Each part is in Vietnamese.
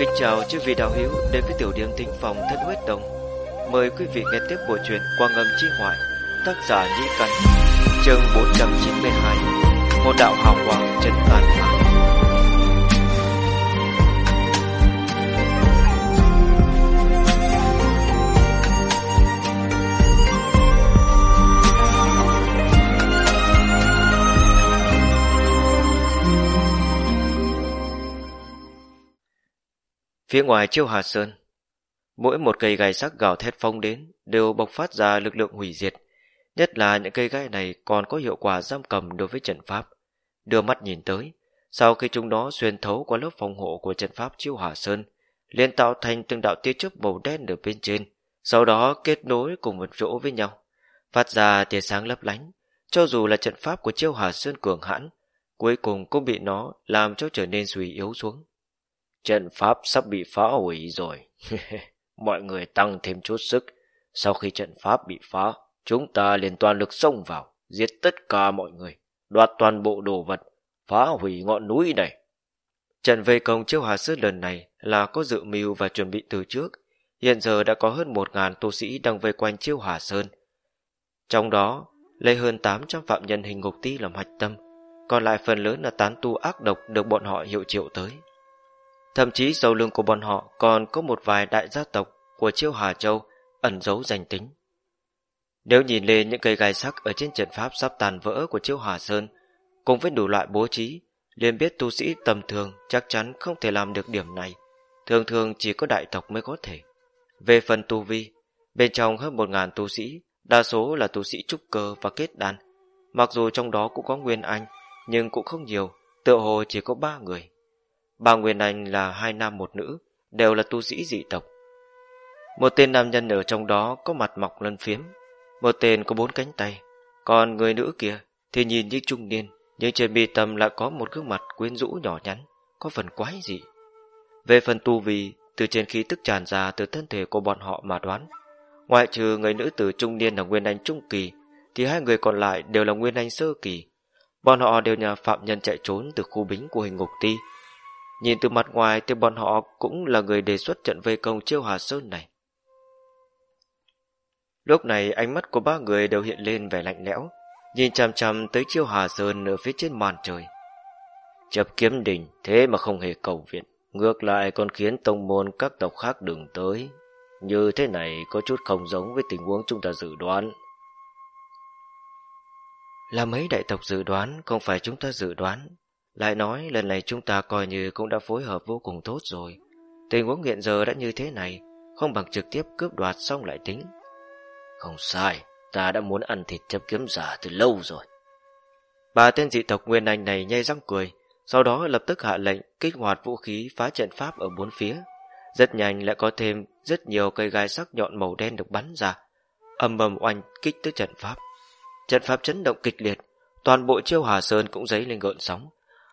Kính chào chư vị đạo hữu đến với tiểu điểm thính phòng thân huyết đồng. Mời quý vị nghe tiếp bộ truyện Quang ngầm chi ngoại, tác giả Nhĩ Căn, chương 492, một đạo hào quang trấn tàn Phía ngoài chiêu Hà Sơn, mỗi một cây gai sắc gào thét phong đến đều bộc phát ra lực lượng hủy diệt. Nhất là những cây gai này còn có hiệu quả giam cầm đối với trận pháp. Đưa mắt nhìn tới, sau khi chúng nó xuyên thấu qua lớp phòng hộ của trận pháp chiêu Hà Sơn, liền tạo thành từng đạo tia chớp màu đen ở bên trên, sau đó kết nối cùng một chỗ với nhau, phát ra tia sáng lấp lánh. Cho dù là trận pháp của chiêu Hà Sơn cường hãn, cuối cùng cũng bị nó làm cho trở nên suy yếu xuống. Trận pháp sắp bị phá hủy rồi. Mọi người tăng thêm chút sức. Sau khi trận pháp bị phá, chúng ta liền toàn lực xông vào, giết tất cả mọi người, đoạt toàn bộ đồ vật, phá hủy ngọn núi này. Trận vây công chiêu hà sư lần này là có dự mưu và chuẩn bị từ trước. Hiện giờ đã có hơn một ngàn tu sĩ đang vây quanh chiêu hà sơn. Trong đó, lấy hơn 800 phạm nhân hình ngục ti làm hạch tâm, còn lại phần lớn là tán tu ác độc được bọn họ hiệu triệu tới. Thậm chí sau lưng của bọn họ còn có một vài đại gia tộc của chiêu Hà Châu ẩn giấu danh tính. Nếu nhìn lên những cây gai sắc ở trên trận pháp sắp tàn vỡ của chiêu Hà Sơn, cùng với đủ loại bố trí, liền biết tu sĩ tầm thường chắc chắn không thể làm được điểm này. Thường thường chỉ có đại tộc mới có thể. Về phần tu vi, bên trong hơn một ngàn tu sĩ, đa số là tu sĩ trúc cơ và kết đan. Mặc dù trong đó cũng có Nguyên Anh, nhưng cũng không nhiều, tựa hồ chỉ có ba người. Ba Nguyên Anh là hai nam một nữ, đều là tu sĩ dị tộc. Một tên nam nhân ở trong đó có mặt mọc lân phiếm, một tên có bốn cánh tay, còn người nữ kia thì nhìn như trung niên, nhưng trên bi tâm lại có một gương mặt quyến rũ nhỏ nhắn, có phần quái dị. Về phần tu vi, từ trên khí tức tràn ra từ thân thể của bọn họ mà đoán, ngoại trừ người nữ tử trung niên là Nguyên Anh Trung Kỳ, thì hai người còn lại đều là Nguyên Anh Sơ Kỳ. Bọn họ đều là phạm nhân chạy trốn từ khu bính của hình ngục ti, Nhìn từ mặt ngoài thì bọn họ cũng là người đề xuất trận vây công chiêu Hà Sơn này. Lúc này ánh mắt của ba người đều hiện lên vẻ lạnh lẽo, nhìn chằm chằm tới chiêu Hà Sơn ở phía trên màn trời. Chập kiếm đỉnh thế mà không hề cầu viện, ngược lại còn khiến tông môn các tộc khác đừng tới. Như thế này có chút không giống với tình huống chúng ta dự đoán. Là mấy đại tộc dự đoán, không phải chúng ta dự đoán, lại nói lần này chúng ta coi như cũng đã phối hợp vô cùng tốt rồi. Tình huống hiện giờ đã như thế này, không bằng trực tiếp cướp đoạt xong lại tính. Không sai, ta đã muốn ăn thịt chấp kiếm giả từ lâu rồi. Bà tên dị tộc Nguyên Anh này nhây răng cười, sau đó lập tức hạ lệnh kích hoạt vũ khí phá trận pháp ở bốn phía. Rất nhanh lại có thêm rất nhiều cây gai sắc nhọn màu đen được bắn ra, âm ầm oanh kích tới trận pháp. Trận pháp chấn động kịch liệt, toàn bộ chiêu Hà Sơn cũng dấy lên gợn sóng,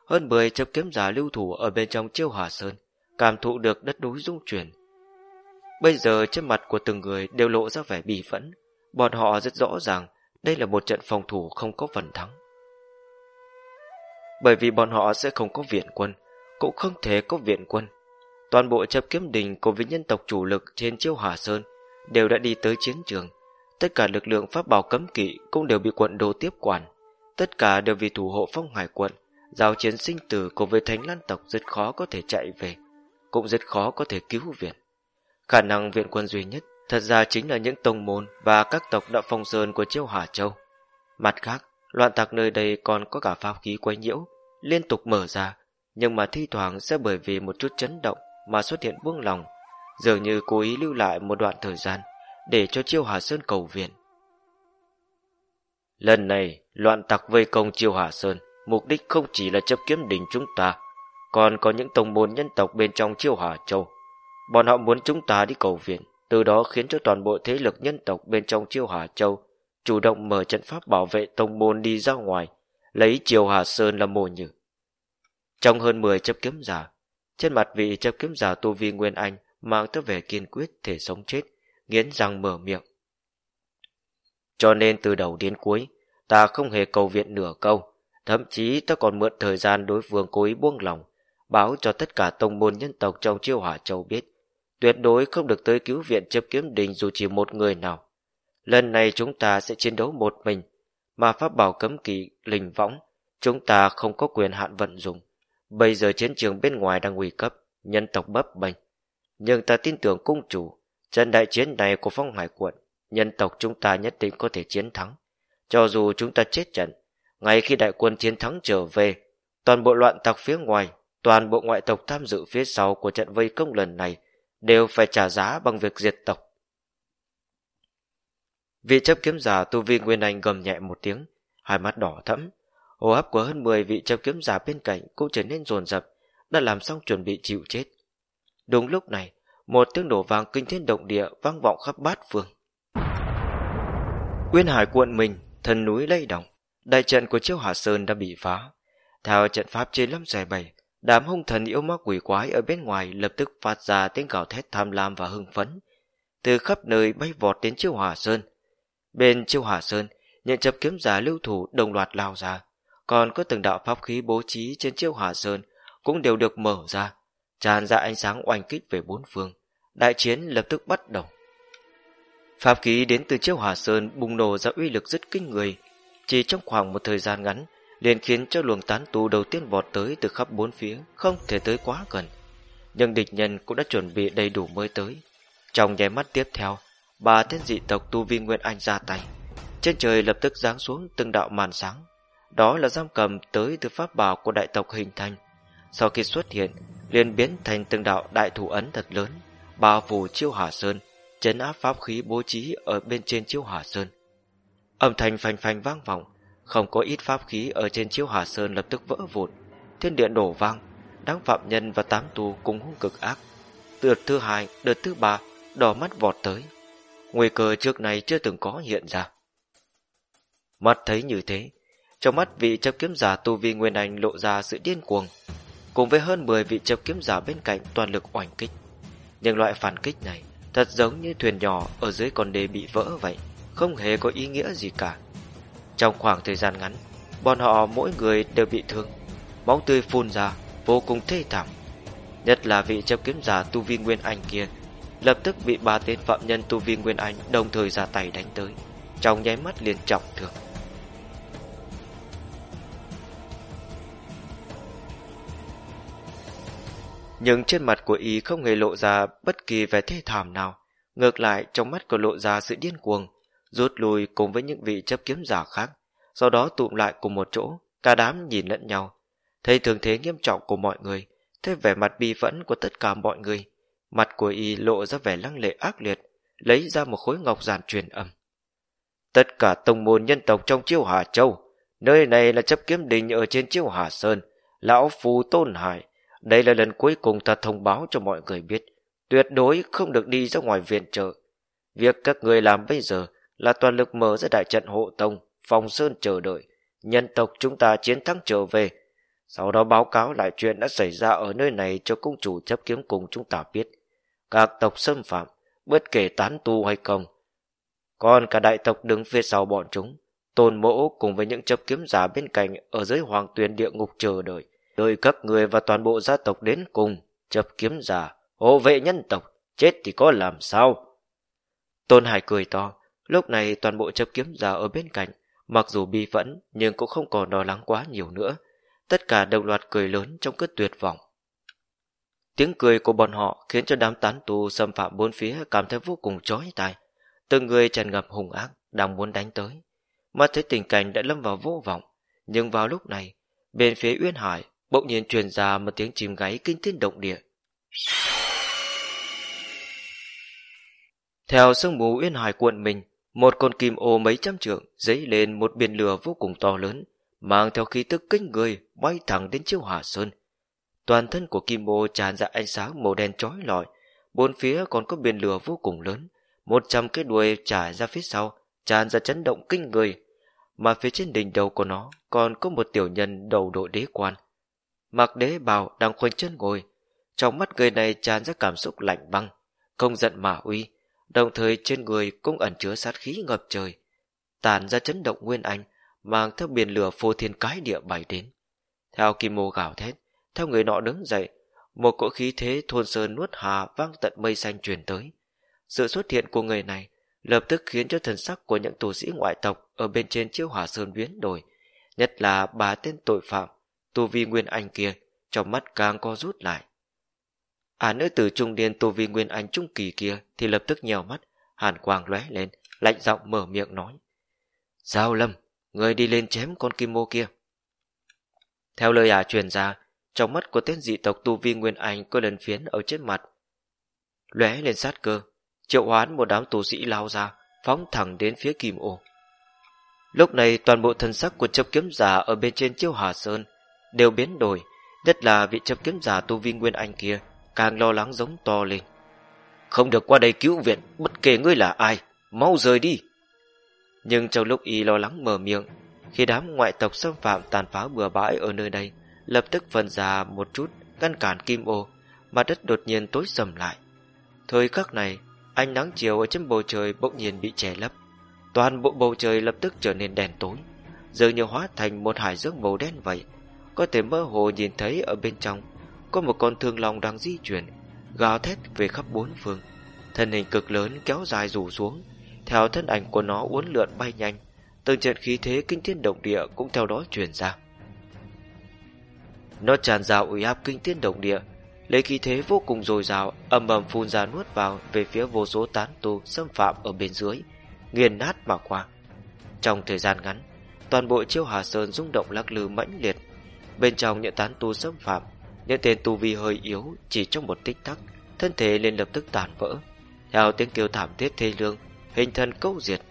hơn 10 chấp kiếm giả lưu thủ ở bên trong chiêu hỏa sơn, cảm thụ được đất núi rung chuyển. Bây giờ trên mặt của từng người đều lộ ra vẻ bì phẫn, bọn họ rất rõ ràng đây là một trận phòng thủ không có phần thắng. Bởi vì bọn họ sẽ không có viện quân, cũng không thể có viện quân. Toàn bộ chấp kiếm đình cùng với nhân tộc chủ lực trên chiêu hỏa sơn đều đã đi tới chiến trường. Tất cả lực lượng pháp bảo cấm kỵ cũng đều bị quận đô tiếp quản. Tất cả đều vì thủ hộ phong hải quận Giao chiến sinh tử cùng với thánh lan tộc rất khó có thể chạy về, cũng rất khó có thể cứu viện. Khả năng viện quân duy nhất thật ra chính là những tông môn và các tộc đạo phong sơn của chiêu Hà Châu. Mặt khác, loạn tạc nơi đây còn có cả pháp khí quấy nhiễu, liên tục mở ra, nhưng mà thi thoảng sẽ bởi vì một chút chấn động mà xuất hiện buông lòng, dường như cố ý lưu lại một đoạn thời gian để cho chiêu Hà Sơn cầu viện. Lần này, loạn tặc vây công chiêu Hà Sơn, mục đích không chỉ là chấp kiếm đỉnh chúng ta, còn có những tông môn nhân tộc bên trong chiêu Hà Châu. Bọn họ muốn chúng ta đi cầu viện, từ đó khiến cho toàn bộ thế lực nhân tộc bên trong chiêu Hà Châu chủ động mở trận pháp bảo vệ tông môn đi ra ngoài, lấy chiêu Hà Sơn làm mồi nhử. Trong hơn 10 chấp kiếm giả, trên mặt vị chấp kiếm giả tu vi Nguyên Anh mang tới vẻ kiên quyết thể sống chết, nghiến răng mở miệng. Cho nên từ đầu đến cuối, ta không hề cầu viện nửa câu, Thậm chí ta còn mượn thời gian đối phương cố ý buông lòng, báo cho tất cả tông môn nhân tộc trong chiêu hỏa châu biết, tuyệt đối không được tới cứu viện chấp kiếm đình dù chỉ một người nào. Lần này chúng ta sẽ chiến đấu một mình, mà pháp bảo cấm kỵ, linh võng, chúng ta không có quyền hạn vận dụng. Bây giờ chiến trường bên ngoài đang nguy cấp, nhân tộc bấp bênh. Nhưng ta tin tưởng cung chủ, trận đại chiến này của phong hải quận, nhân tộc chúng ta nhất định có thể chiến thắng. Cho dù chúng ta chết trận, ngay khi đại quân chiến thắng trở về, toàn bộ loạn tặc phía ngoài, toàn bộ ngoại tộc tham dự phía sau của trận vây công lần này đều phải trả giá bằng việc diệt tộc. Vị chấp kiếm giả tu vi Nguyên Anh gầm nhẹ một tiếng, hai mắt đỏ thẫm. Hô hấp của hơn 10 vị chấp kiếm giả bên cạnh cũng trở nên rồn rập, đã làm xong chuẩn bị chịu chết. Đúng lúc này, một tiếng nổ vàng kinh thiên động địa vang vọng khắp bát phương. Uyên Hải cuộn mình, thân núi lay động, đại trận của Chiêu Hà Sơn đã bị phá. Theo trận pháp trên lâm giải bày, đám hung thần yêu ma quỷ quái ở bên ngoài lập tức phát ra tiếng gào thét tham lam và hưng phấn. Từ khắp nơi bay vọt đến Chiêu Hà Sơn. Bên Chiêu Hà Sơn, những chập kiếm giả lưu thủ đồng loạt lao ra, còn có từng đạo pháp khí bố trí trên Chiêu Hà Sơn cũng đều được mở ra, tràn ra ánh sáng oanh kích về bốn phương. Đại chiến lập tức bắt đầu. Pháp khí đến từ chiêu Hà sơn bùng nổ ra uy lực rất kinh người. Chỉ trong khoảng một thời gian ngắn, liền khiến cho luồng tán tu đầu tiên vọt tới từ khắp bốn phía, không thể tới quá gần. Nhưng địch nhân cũng đã chuẩn bị đầy đủ mới tới. Trong nháy mắt tiếp theo, bà thiên dị tộc tu vi Nguyên Anh ra tay. Trên trời lập tức giáng xuống từng đạo màn sáng. Đó là giam cầm tới từ pháp bảo của đại tộc hình thành. Sau khi xuất hiện, liền biến thành từng đạo đại thủ ấn thật lớn, bao phủ chiêu hỏa sơn, chấn áp pháp khí bố trí ở bên trên chiêu hỏa sơn. Âm thanh phanh phanh vang vọng, không có ít pháp khí ở trên chiếu hỏa sơn lập tức vỡ vụn, thiên điện đổ vang, đám phạm nhân và tám tù cùng hung cực ác. Đợt thứ hai, đợt thứ ba, đỏ mắt vọt tới. Nguy cơ trước này chưa từng có hiện ra. Mắt thấy như thế, trong mắt vị chấp kiếm giả tu vi Nguyên Anh lộ ra sự điên cuồng, cùng với hơn 10 vị chấp kiếm giả bên cạnh toàn lực oanh kích. Nhưng loại phản kích này Thật giống như thuyền nhỏ ở dưới con đê bị vỡ vậy không hề có ý nghĩa gì cả Trong khoảng thời gian ngắn Bọn họ mỗi người đều bị thương Máu tươi phun ra Vô cùng thê thảm Nhất là vị chấp kiếm giả Tu Vi Nguyên Anh kia Lập tức bị ba tên phạm nhân Tu Vi Nguyên Anh Đồng thời ra tay đánh tới Trong nháy mắt liền trọng thương nhưng trên mặt của y không hề lộ ra bất kỳ vẻ thê thảm nào. Ngược lại, trong mắt còn lộ ra sự điên cuồng, rút lui cùng với những vị chấp kiếm giả khác, sau đó tụm lại cùng một chỗ, cả đám nhìn lẫn nhau. Thấy thường thế nghiêm trọng của mọi người, thấy vẻ mặt bi phẫn của tất cả mọi người, mặt của y lộ ra vẻ lăng lệ ác liệt, lấy ra một khối ngọc giản truyền âm. Tất cả tông môn nhân tộc trong chiêu Hà Châu, nơi này là chấp kiếm đình ở trên chiêu Hà Sơn, lão phù tôn hải, đây là lần cuối cùng ta thông báo cho mọi người biết, tuyệt đối không được đi ra ngoài viện trợ. Việc các người làm bây giờ là toàn lực mở ra đại trận hộ tông, phòng sơn chờ đợi, nhân tộc chúng ta chiến thắng trở về. Sau đó báo cáo lại chuyện đã xảy ra ở nơi này cho cung chủ chấp kiếm cùng chúng ta biết. Các tộc xâm phạm, bất kể tán tu hay không. Còn cả đại tộc đứng phía sau bọn chúng, tôn mỗ cùng với những chấp kiếm giả bên cạnh ở dưới hoàng tuyền địa ngục chờ đợi đợi các người và toàn bộ gia tộc đến cùng, chấp kiếm giả, hộ vệ nhân tộc, chết thì có làm sao? Tôn Hải cười to, lúc này toàn bộ chấp kiếm giả ở bên cạnh, mặc dù bi phẫn nhưng cũng không còn lo lắng quá nhiều nữa. Tất cả đồng loạt cười lớn trong cơn tuyệt vọng. Tiếng cười của bọn họ khiến cho đám tán tù xâm phạm bốn phía cảm thấy vô cùng chói tai. Từng người tràn ngập hùng ác, đang muốn đánh tới. Mà thấy tình cảnh đã lâm vào vô vọng. Nhưng vào lúc này, bên phía Uyên Hải bỗng nhiên truyền ra một tiếng chim gáy kinh thiên động địa. Theo sương mù uyên hải cuộn mình, một con kim ô mấy trăm trượng dấy lên một biển lửa vô cùng to lớn, mang theo khí tức kinh người bay thẳng đến chiêu hỏa sơn. Toàn thân của kim ô tràn ra ánh sáng màu đen chói lọi, bốn phía còn có biển lửa vô cùng lớn, một trăm cái đuôi trải ra phía sau, tràn ra chấn động kinh người, mà phía trên đỉnh đầu của nó còn có một tiểu nhân đầu đội đế quan, Mặc đế bào đang khoanh chân ngồi, trong mắt người này tràn ra cảm xúc lạnh băng, không giận mà uy, đồng thời trên người cũng ẩn chứa sát khí ngập trời, tàn ra chấn động nguyên anh, mang theo biển lửa phô thiên cái địa bay đến. Theo kim mô gào thét, theo người nọ đứng dậy, một cỗ khí thế thôn sơn nuốt hà vang tận mây xanh truyền tới. Sự xuất hiện của người này lập tức khiến cho thần sắc của những tù sĩ ngoại tộc ở bên trên chiêu hỏa sơn biến đổi, nhất là bà tên tội phạm, tu vi nguyên anh kia, trong mắt càng co rút lại. À nữ tử trung niên tu vi nguyên anh trung kỳ kia thì lập tức nhèo mắt, hàn quang lóe lên, lạnh giọng mở miệng nói. Giao lâm, người đi lên chém con kim mô kia. Theo lời ả truyền ra, trong mắt của tên dị tộc tu vi nguyên anh có lần phiến ở trên mặt. Lóe lên sát cơ, triệu hoán một đám tù sĩ lao ra, phóng thẳng đến phía kim ô. Lúc này toàn bộ thân sắc của chấp kiếm giả ở bên trên chiêu hà sơn đều biến đổi, nhất là vị chấp kiếm giả tu vi nguyên anh kia càng lo lắng giống to lên. Không được qua đây cứu viện, bất kể ngươi là ai, mau rời đi. Nhưng trong lúc y lo lắng mở miệng, khi đám ngoại tộc xâm phạm tàn phá bừa bãi ở nơi đây, lập tức phân ra một chút, ngăn cản kim ô, mà đất đột nhiên tối sầm lại. Thời khắc này, ánh nắng chiều ở trên bầu trời bỗng nhiên bị che lấp. Toàn bộ bầu trời lập tức trở nên đèn tối, dường như hóa thành một hải dương màu đen vậy. Có thể mơ hồ nhìn thấy ở bên trong, có một con thương long đang di chuyển, gào thét về khắp bốn phương. Thân hình cực lớn kéo dài rủ xuống, theo thân ảnh của nó uốn lượn bay nhanh, từng trận khí thế kinh thiên động địa cũng theo đó truyền ra. Nó tràn ra uy áp kinh thiên động địa, lấy khí thế vô cùng dồi dào, ầm ầm phun ra nuốt vào về phía vô số tán tu xâm phạm ở bên dưới, nghiền nát mà qua. Trong thời gian ngắn, toàn bộ chiêu Hà Sơn rung động lắc lư mãnh liệt. Bên trong những tán tu xâm phạm, những tên tu vi hơi yếu chỉ trong một tích tắc, thân thể liền lập tức tàn vỡ. Theo tiếng kêu thảm thiết thê lương, hình thân câu diệt.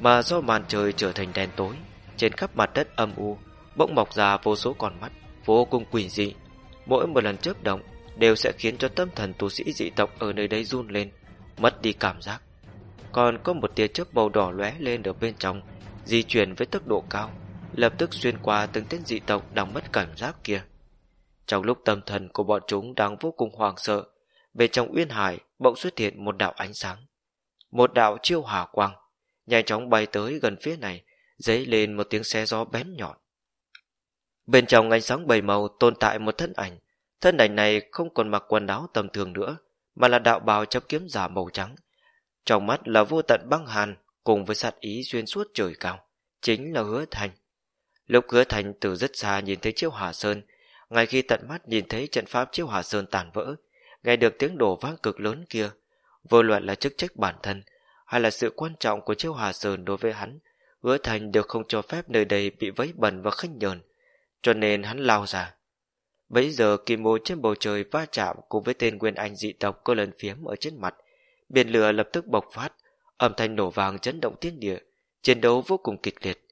Mà do màn trời trở thành đen tối, trên khắp mặt đất âm u, bỗng mọc ra vô số con mắt, vô cùng quỷ dị. Mỗi một lần chớp động đều sẽ khiến cho tâm thần tu sĩ dị tộc ở nơi đây run lên, mất đi cảm giác. Còn có một tia chớp màu đỏ lóe lên ở bên trong, di chuyển với tốc độ cao, lập tức xuyên qua từng tên dị tộc đang mất cảm giác kia. Trong lúc tâm thần của bọn chúng đang vô cùng hoảng sợ, bên trong uyên hải bỗng xuất hiện một đạo ánh sáng. Một đạo chiêu hỏa quang, nhanh chóng bay tới gần phía này, dấy lên một tiếng xe gió bén nhọn. Bên trong ánh sáng bảy màu tồn tại một thân ảnh, thân ảnh này không còn mặc quần áo tầm thường nữa, mà là đạo bào chấp kiếm giả màu trắng. Trong mắt là vô tận băng hàn, cùng với sát ý xuyên suốt trời cao, chính là hứa thành. Lúc hứa thành từ rất xa nhìn thấy chiêu hỏa sơn, ngay khi tận mắt nhìn thấy trận pháp chiếu hỏa sơn tàn vỡ, nghe được tiếng đổ vang cực lớn kia, vô luận là chức trách bản thân hay là sự quan trọng của chiếu hỏa sơn đối với hắn, hứa thành đều không cho phép nơi đây bị vấy bẩn và khinh nhờn, cho nên hắn lao ra. Bấy giờ kim mô trên bầu trời va chạm cùng với tên nguyên anh dị tộc có lần phiếm ở trên mặt, biển lửa lập tức bộc phát, âm thanh nổ vàng chấn động thiên địa, chiến đấu vô cùng kịch liệt.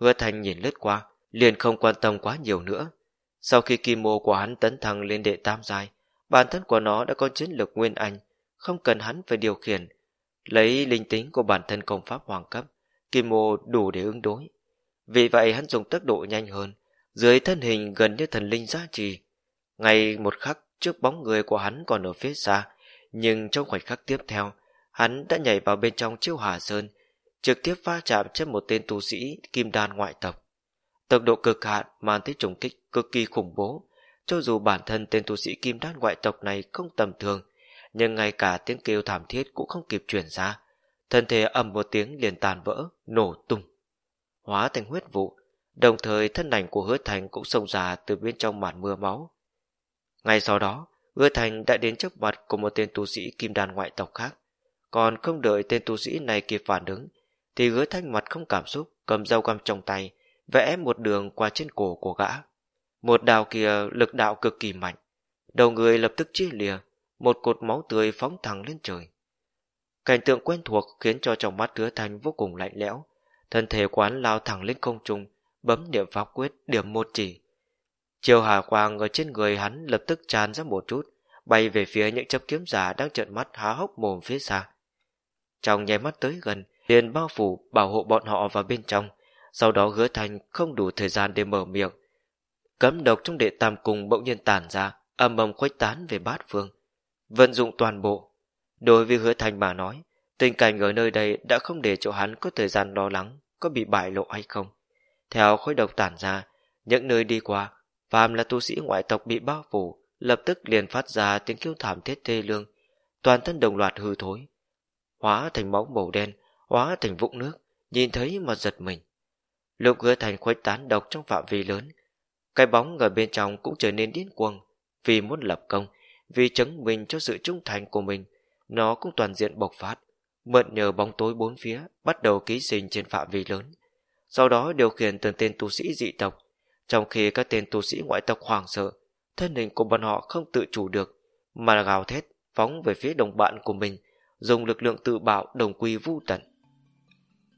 Hứa thành nhìn lướt qua, liền không quan tâm quá nhiều nữa, sau khi kim mô của hắn tấn thăng lên đệ tam giai, bản thân của nó đã có chiến lược nguyên anh, không cần hắn phải điều khiển. Lấy linh tính của bản thân công pháp hoàng cấp, kim mô đủ để ứng đối. Vì vậy hắn dùng tốc độ nhanh hơn, dưới thân hình gần như thần linh giá trì, Ngay một khắc trước bóng người của hắn còn ở phía xa, nhưng trong khoảnh khắc tiếp theo, hắn đã nhảy vào bên trong chiêu hỏa sơn, trực tiếp va chạm trên một tên tu sĩ kim đan ngoại tộc. Tốc độ cực hạn mang tới trùng kích cực kỳ khủng bố. Cho dù bản thân tên tu sĩ kim đan ngoại tộc này không tầm thường, nhưng ngay cả tiếng kêu thảm thiết cũng không kịp truyền ra. Thân thể ầm một tiếng liền tàn vỡ, nổ tung. Hóa thành huyết vụ, đồng thời thân ảnh của hứa thành cũng xông ra từ bên trong màn mưa máu. Ngay sau đó, hứa thành đã đến trước mặt của một tên tu sĩ kim đan ngoại tộc khác. Còn không đợi tên tu sĩ này kịp phản ứng, thì hứa thanh mặt không cảm xúc, cầm dao găm trong tay, vẽ một đường qua trên cổ của gã. Một đào kia lực đạo cực kỳ mạnh, đầu người lập tức chia lìa, một cột máu tươi phóng thẳng lên trời. Cảnh tượng quen thuộc khiến cho trong mắt hứa thanh vô cùng lạnh lẽo, thân thể quán lao thẳng lên không trung, bấm điểm pháp quyết điểm một chỉ. Chiều hà quang ở trên người hắn lập tức tràn ra một chút, bay về phía những chấp kiếm giả đang trợn mắt há hốc mồm phía xa. Trong nháy mắt tới gần, liền bao phủ bảo hộ bọn họ vào bên trong, sau đó hứa thành không đủ thời gian để mở miệng. Cấm độc trong đệ tam cung bỗng nhiên tản ra, âm ầm khuếch tán về bát phương. Vận dụng toàn bộ. Đối với hứa thành mà nói, tình cảnh ở nơi đây đã không để cho hắn có thời gian lo lắng có bị bại lộ hay không. Theo khối độc tản ra, những nơi đi qua, phàm là tu sĩ ngoại tộc bị bao phủ, lập tức liền phát ra tiếng kêu thảm thiết thê lương, toàn thân đồng loạt hư thối, hóa thành máu màu đen, hóa thành vũng nước, nhìn thấy mà giật mình. Lúc hứa thành khuếch tán độc trong phạm vi lớn, cái bóng ở bên trong cũng trở nên điên cuồng, vì muốn lập công, vì chứng minh cho sự trung thành của mình, nó cũng toàn diện bộc phát, mượn nhờ bóng tối bốn phía, bắt đầu ký sinh trên phạm vi lớn. Sau đó điều khiển từng tên tu sĩ dị tộc, trong khi các tên tu sĩ ngoại tộc hoảng sợ, thân hình của bọn họ không tự chủ được, mà gào thét, phóng về phía đồng bạn của mình, dùng lực lượng tự bạo đồng quy vu tận.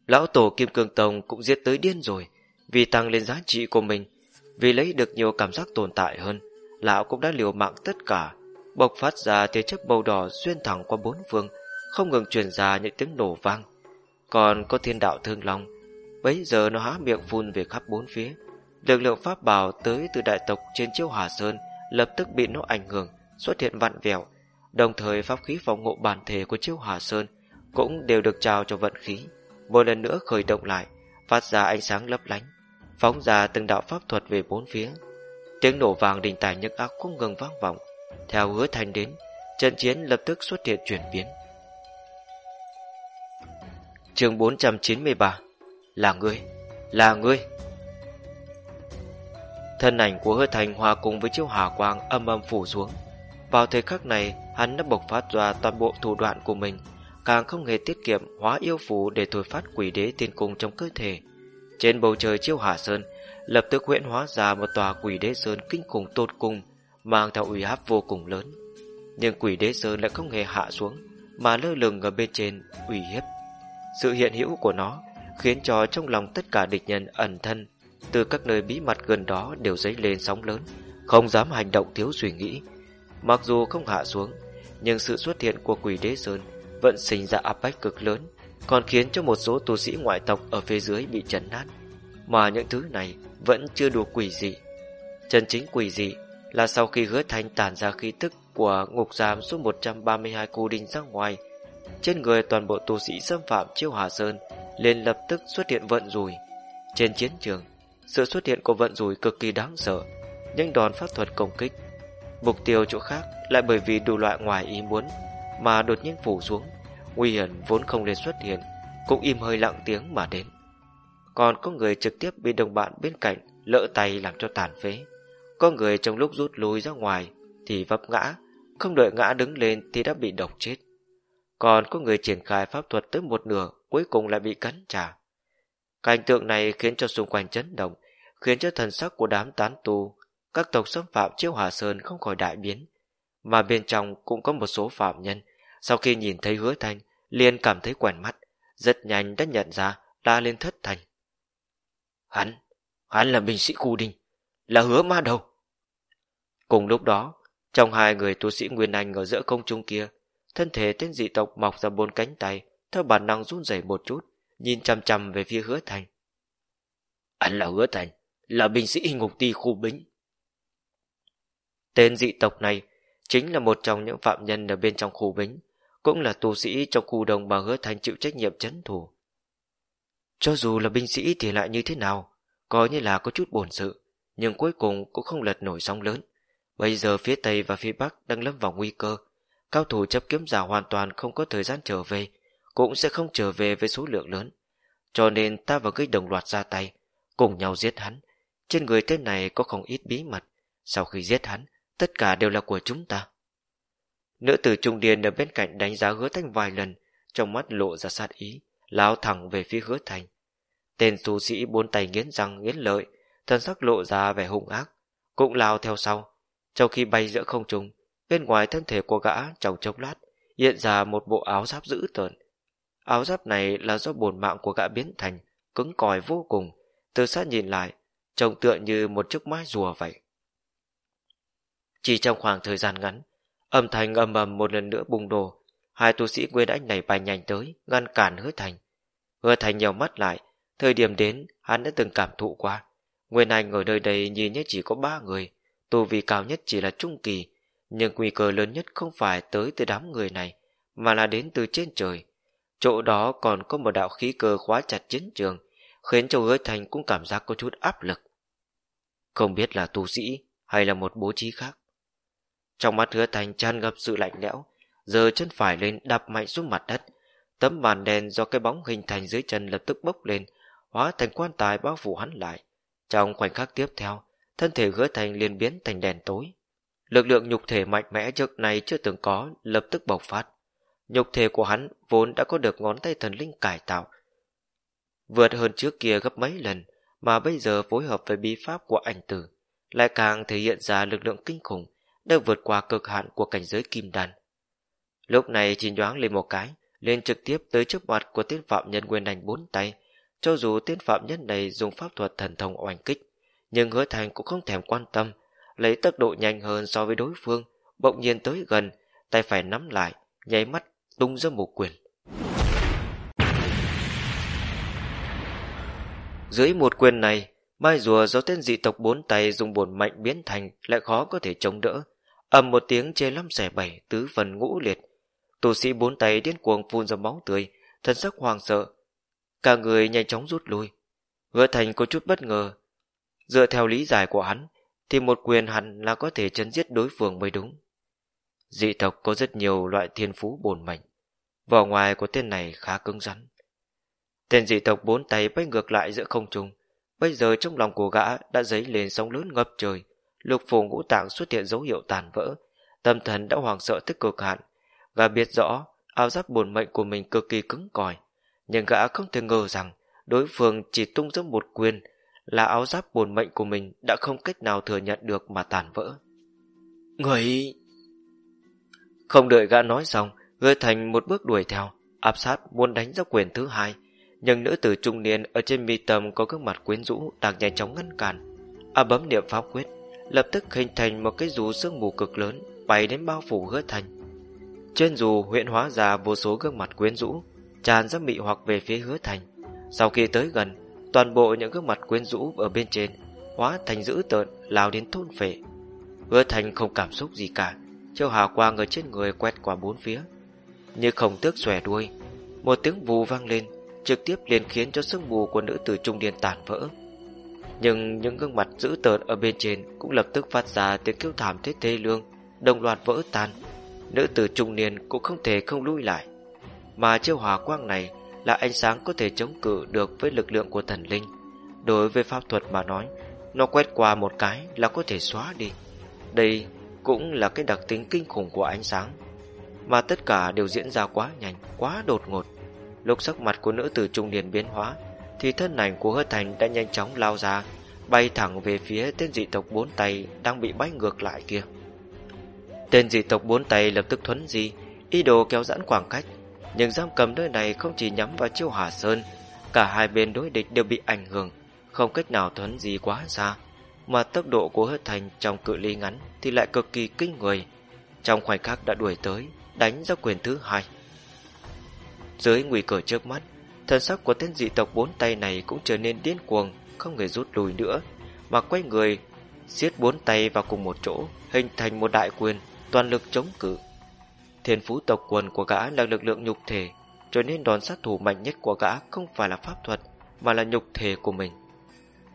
Lão tổ Kim Cương Tông cũng giết tới điên rồi, vì tăng lên giá trị của mình, vì lấy được nhiều cảm giác tồn tại hơn, lão cũng đã liều mạng tất cả, bộc phát ra tia chấp màu đỏ xuyên thẳng qua bốn phương, không ngừng truyền ra những tiếng nổ vang. Còn có thiên đạo thương long, bấy giờ nó há miệng phun về khắp bốn phía. Lực lượng pháp bảo tới từ đại tộc trên chiêu Hà Sơn lập tức bị nó ảnh hưởng, xuất hiện vặn vẹo. Đồng thời pháp khí phòng ngộ bản thể của chiêu Hà Sơn cũng đều được trao cho vận khí. Một lần nữa khởi động lại, phát ra ánh sáng lấp lánh, phóng ra từng đạo pháp thuật về bốn phía. Tiếng nổ vàng đình tài nhức ác không ngừng vang vọng. Theo hứa thành đến, trận chiến lập tức xuất hiện chuyển biến. chương 493 Là ngươi, là ngươi. Thân ảnh của hứa thành hòa cùng với chiếu hà quang âm âm phủ xuống. Vào thời khắc này, hắn đã bộc phát ra toàn bộ thủ đoạn của mình, càng không hề tiết kiệm hóa yêu phù để thổi phát quỷ đế tiên cung trong cơ thể. Trên bầu trời chiêu hà sơn, lập tức huyện hóa ra một tòa quỷ đế sơn kinh khủng tột cùng, mang theo uy áp vô cùng lớn. Nhưng quỷ đế sơn lại không hề hạ xuống, mà lơ lửng ở bên trên uy hiếp. Sự hiện hữu của nó khiến cho trong lòng tất cả địch nhân ẩn thân từ các nơi bí mật gần đó đều dấy lên sóng lớn, không dám hành động thiếu suy nghĩ. Mặc dù không hạ xuống, nhưng sự xuất hiện của quỷ đế sơn vẫn sinh ra áp bách cực lớn, còn khiến cho một số tu sĩ ngoại tộc ở phía dưới bị chấn nát. Mà những thứ này vẫn chưa đủ quỷ dị. Chân chính quỷ dị là sau khi hứa thanh tản ra khí tức của ngục giam số 132 cu đinh ra ngoài, trên người toàn bộ tu sĩ xâm phạm chiêu Hà Sơn liền lập tức xuất hiện vận rùi. Trên chiến trường, sự xuất hiện của vận rùi cực kỳ đáng sợ, những đòn pháp thuật công kích. Mục tiêu chỗ khác lại bởi vì đủ loại ngoài ý muốn mà đột nhiên phủ xuống, nguy hiểm vốn không nên xuất hiện, cũng im hơi lặng tiếng mà đến. Còn có người trực tiếp bị đồng bạn bên cạnh lỡ tay làm cho tàn phế. Có người trong lúc rút lui ra ngoài thì vấp ngã, không đợi ngã đứng lên thì đã bị độc chết. Còn có người triển khai pháp thuật tới một nửa cuối cùng lại bị cắn trả. Cảnh tượng này khiến cho xung quanh chấn động, khiến cho thần sắc của đám tán tu, các tộc xâm phạm chiêu hòa Sơn không khỏi đại biến. Mà bên trong cũng có một số phạm nhân, sau khi nhìn thấy hứa thanh, liền cảm thấy quen mắt, rất nhanh đã nhận ra la lên thất thành. Hắn, hắn là binh sĩ khu đinh, là hứa ma đầu. Cùng lúc đó, trong hai người tu sĩ Nguyên Anh ở giữa công trung kia, thân thể tên dị tộc mọc ra bốn cánh tay, theo bản năng run rẩy một chút, nhìn chằm chằm về phía hứa thành. hắn là hứa thành, là binh sĩ ngục ti khu bính. Tên dị tộc này chính là một trong những phạm nhân ở bên trong khu bính, cũng là tu sĩ trong khu đồng mà hứa thành chịu trách nhiệm chấn thủ. Cho dù là binh sĩ thì lại như thế nào, coi như là có chút bổn sự, nhưng cuối cùng cũng không lật nổi sóng lớn. Bây giờ phía Tây và phía Bắc đang lâm vào nguy cơ, cao thủ chấp kiếm giả hoàn toàn không có thời gian trở về, cũng sẽ không trở về với số lượng lớn. Cho nên ta và ngươi đồng loạt ra tay, cùng nhau giết hắn. Trên người tên này có không ít bí mật, sau khi giết hắn, tất cả đều là của chúng ta. Nữ tử trung điền ở bên cạnh đánh giá hứa thanh vài lần, trong mắt lộ ra sát ý, lao thẳng về phía hứa thanh Tên tu sĩ bốn tay nghiến răng nghiến lợi, thân sắc lộ ra vẻ hung ác, cũng lao theo sau. Trong khi bay giữa không trung, bên ngoài thân thể của gã trong chốc lát hiện ra một bộ áo giáp dữ tợn. Áo giáp này là do bổn mạng của gã biến thành, cứng cỏi vô cùng, từ sát nhìn lại, trông tựa như một chiếc mái rùa vậy. Chỉ trong khoảng thời gian ngắn, âm thanh ầm ầm một lần nữa bùng nổ, hai tu sĩ Nguyên Anh này bay nhanh tới, ngăn cản hứa thành. Hứa thành nhiều mắt lại, thời điểm đến, hắn đã từng cảm thụ qua. Nguyên Anh ở nơi đây nhìn nhất chỉ có ba người, tu vi cao nhất chỉ là trung kỳ, nhưng nguy cơ lớn nhất không phải tới từ đám người này, mà là đến từ trên trời. Chỗ đó còn có một đạo khí cơ khóa chặt chiến trường, khiến cho hứa thành cũng cảm giác có chút áp lực. Không biết là tu sĩ hay là một bố trí khác. Trong mắt hứa thành tràn ngập sự lạnh lẽo, giờ chân phải lên đạp mạnh xuống mặt đất. Tấm màn đen do cái bóng hình thành dưới chân lập tức bốc lên, hóa thành quan tài bao phủ hắn lại. Trong khoảnh khắc tiếp theo, thân thể hứa thành liền biến thành đèn tối. Lực lượng nhục thể mạnh mẽ trước này chưa từng có lập tức bộc phát. Nhục thể của hắn vốn đã có được ngón tay thần linh cải tạo. Vượt hơn trước kia gấp mấy lần, mà bây giờ phối hợp với bí pháp của ảnh tử, lại càng thể hiện ra lực lượng kinh khủng, đã vượt qua cực hạn của cảnh giới kim đan. Lúc này chỉ nhoáng lên một cái, lên trực tiếp tới trước mặt của tiên phạm nhân nguyên đành bốn tay. Cho dù tiên phạm nhân này dùng pháp thuật thần thông oanh kích, nhưng hứa thành cũng không thèm quan tâm, lấy tốc độ nhanh hơn so với đối phương, bỗng nhiên tới gần, tay phải nắm lại, nháy mắt tung ra một quyền. Dưới một quyền này, mai rùa do tên dị tộc bốn tay dùng bổn mạnh biến thành lại khó có thể chống đỡ ầm một tiếng chê lăm xẻ bảy tứ phần ngũ liệt. Tù sĩ bốn tay điên cuồng phun ra máu tươi, thân sắc hoàng sợ. Cả người nhanh chóng rút lui. Hứa thành có chút bất ngờ. Dựa theo lý giải của hắn, thì một quyền hẳn là có thể chấn giết đối phương mới đúng. Dị tộc có rất nhiều loại thiên phú bổn mệnh. Vỏ ngoài của tên này khá cứng rắn. Tên dị tộc bốn tay bay ngược lại giữa không trung. Bây giờ trong lòng của gã đã dấy lên sóng lớn ngập trời. Lục phủ ngũ tạng xuất hiện dấu hiệu tàn vỡ. Tâm thần đã hoàng sợ tức cực hạn. Gã biết rõ áo giáp bổn mệnh của mình cực kỳ cứng cỏi. Nhưng gã không thể ngờ rằng đối phương chỉ tung ra một quyền là áo giáp bổn mệnh của mình đã không cách nào thừa nhận được mà tàn vỡ. Người... Không đợi gã nói xong, Người thành một bước đuổi theo, áp sát muốn đánh ra quyền thứ hai, nhưng nữ tử trung niên ở trên mi tâm có gương mặt quyến rũ đang nhanh chóng ngăn cản. A bấm niệm pháp quyết, lập tức hình thành một cái dù sương mù cực lớn bay đến bao phủ hứa thành. Trên dù huyện hóa ra vô số gương mặt quyến rũ, tràn ra mị hoặc về phía hứa thành. Sau khi tới gần, toàn bộ những gương mặt quyến rũ ở bên trên hóa thành dữ tợn lao đến thôn phệ. Hứa thành không cảm xúc gì cả, chiêu hào quang ở trên người quét qua bốn phía. Như khổng tước xòe đuôi, một tiếng vù vang lên, trực tiếp liền khiến cho sương mù của nữ tử trung niên tàn vỡ. Nhưng những gương mặt dữ tợn ở bên trên cũng lập tức phát ra tiếng kêu thảm thiết thê lương, đồng loạt vỡ tan. Nữ tử trung niên cũng không thể không lui lại. Mà chiêu hỏa quang này là ánh sáng có thể chống cự được với lực lượng của thần linh. Đối với pháp thuật mà nói, nó quét qua một cái là có thể xóa đi. Đây cũng là cái đặc tính kinh khủng của ánh sáng. Mà tất cả đều diễn ra quá nhanh, quá đột ngột. Lúc sắc mặt của nữ tử trung niên biến hóa, thì thân ảnh của hứa thành đã nhanh chóng lao ra, bay thẳng về phía tên dị tộc bốn tay đang bị bay ngược lại kia. Tên dị tộc bốn tay lập tức thuấn di, ý đồ kéo giãn khoảng cách, nhưng giam cầm nơi này không chỉ nhắm vào chiêu hỏa sơn, cả hai bên đối địch đều bị ảnh hưởng, không cách nào thuấn di quá xa, mà tốc độ của hứa thành trong cự ly ngắn thì lại cực kỳ kinh người, trong khoảnh khắc đã đuổi tới, đánh ra quyền thứ hai. Dưới nguy cơ trước mắt, thần sắc của tên dị tộc bốn tay này cũng trở nên điên cuồng, không hề rút lui nữa, mà quay người, siết bốn tay vào cùng một chỗ, hình thành một đại quyền, toàn lực chống cự. Thiên phú tộc quần của gã là lực lượng nhục thể, cho nên đòn sát thủ mạnh nhất của gã không phải là pháp thuật, mà là nhục thể của mình.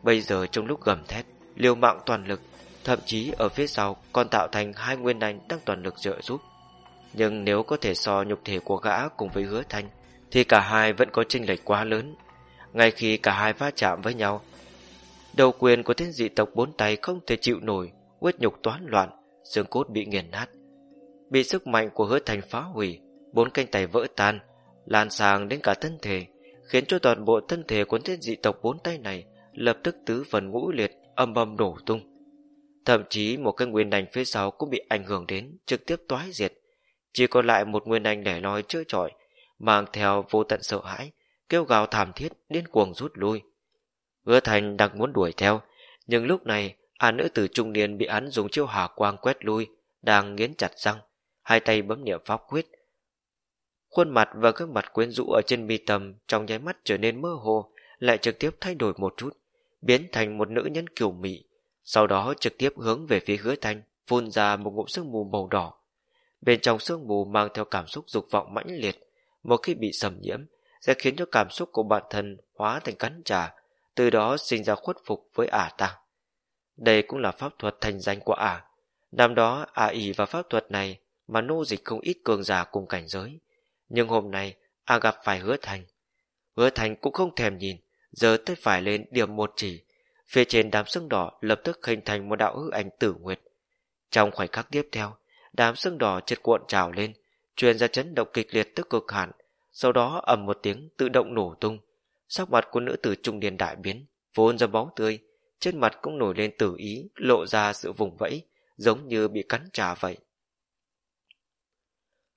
Bây giờ trong lúc gầm thét, liều mạng toàn lực, thậm chí ở phía sau còn tạo thành hai nguyên anh đang toàn lực trợ giúp. Nhưng nếu có thể so nhục thể của gã cùng với hứa thanh, thì cả hai vẫn có chênh lệch quá lớn. Ngay khi cả hai va chạm với nhau, đầu quyền của tên dị tộc bốn tay không thể chịu nổi, huyết nhục toán loạn, xương cốt bị nghiền nát. Bị sức mạnh của hứa thành phá hủy, bốn cánh tay vỡ tan, lan sang đến cả thân thể, khiến cho toàn bộ thân thể của tên dị tộc bốn tay này lập tức tứ phần ngũ liệt, âm âm đổ tung. Thậm chí một cái nguyên đành phía sau cũng bị ảnh hưởng đến, trực tiếp toái diệt. Chỉ còn lại một nguyên anh để loi chơi chọi, mang theo vô tận sợ hãi, kêu gào thảm thiết, điên cuồng rút lui. Hứa thành đang muốn đuổi theo, nhưng lúc này, à nữ tử trung niên bị hắn dùng chiêu hỏa quang quét lui, đang nghiến chặt răng, hai tay bấm niệm pháp quyết. Khuôn mặt và gương mặt quyến rũ ở trên mi tầm trong nháy mắt trở nên mơ hồ, lại trực tiếp thay đổi một chút, biến thành một nữ nhân kiều mị, sau đó trực tiếp hướng về phía hứa Thành, phun ra một ngụm sương mù màu đỏ. Bên trong sương mù mang theo cảm xúc dục vọng mãnh liệt, một khi bị xâm nhiễm, sẽ khiến cho cảm xúc của bản thân hóa thành cắn trả, từ đó sinh ra khuất phục với ả ta. Đây cũng là pháp thuật thành danh của ả. Năm đó ả ỉ vào pháp thuật này mà nô dịch không ít cường giả cùng cảnh giới. Nhưng hôm nay ả gặp phải hứa thành. Hứa thành cũng không thèm nhìn, giờ tới phải lên điểm một chỉ. Phía trên đám sưng đỏ lập tức hình thành một đạo hư ảnh tử nguyệt. Trong khoảnh khắc tiếp theo, đám sưng đỏ chật cuộn trào lên, truyền ra chấn động kịch liệt tức cực hạn, sau đó ầm một tiếng tự động nổ tung. Sắc mặt của nữ tử trung niên đại biến, vốn ra bóng tươi, trên mặt cũng nổi lên tử ý, lộ ra sự vùng vẫy, giống như bị cắn trà vậy.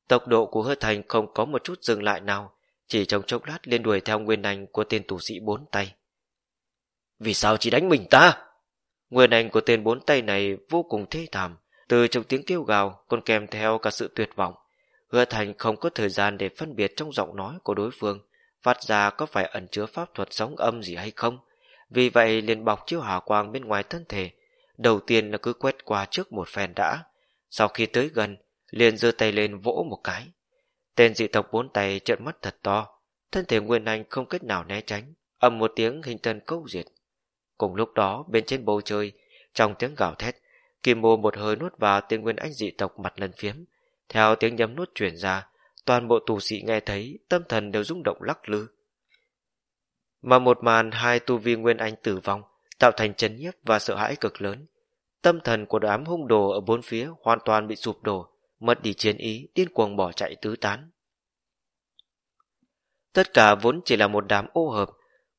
Tốc độ của hứa thành không có một chút dừng lại nào, chỉ trong chốc lát liên đuổi theo nguyên anh của tên tù sĩ bốn tay. Vì sao chỉ đánh mình ta? Nguyên anh của tên bốn tay này vô cùng thê thảm, từ trong tiếng kêu gào còn kèm theo cả sự tuyệt vọng. Hứa thành không có thời gian để phân biệt trong giọng nói của đối phương, phát ra có phải ẩn chứa pháp thuật sóng âm gì hay không. Vì vậy liền bọc chiếu hỏa quang bên ngoài thân thể, đầu tiên là cứ quét qua trước một phen đã. Sau khi tới gần, liền giơ tay lên vỗ một cái. Tên dị tộc bốn tay trợn mắt thật to, thân thể Nguyên Anh không cách nào né tránh, ầm một tiếng hình thân câu diệt. Cùng lúc đó, bên trên bầu trời, trong tiếng gào thét, Kim Mô một hơi nuốt vào tên Nguyên Anh dị tộc mặt lần phiếm. Theo tiếng nhấm nuốt chuyển ra, toàn bộ tù sĩ nghe thấy, tâm thần đều rung động lắc lư. Mà một màn hai tu vi Nguyên Anh tử vong, tạo thành chấn nhiếp và sợ hãi cực lớn. Tâm thần của đám hung đồ ở bốn phía hoàn toàn bị sụp đổ, mất đi chiến ý, điên cuồng bỏ chạy tứ tán. Tất cả vốn chỉ là một đám ô hợp,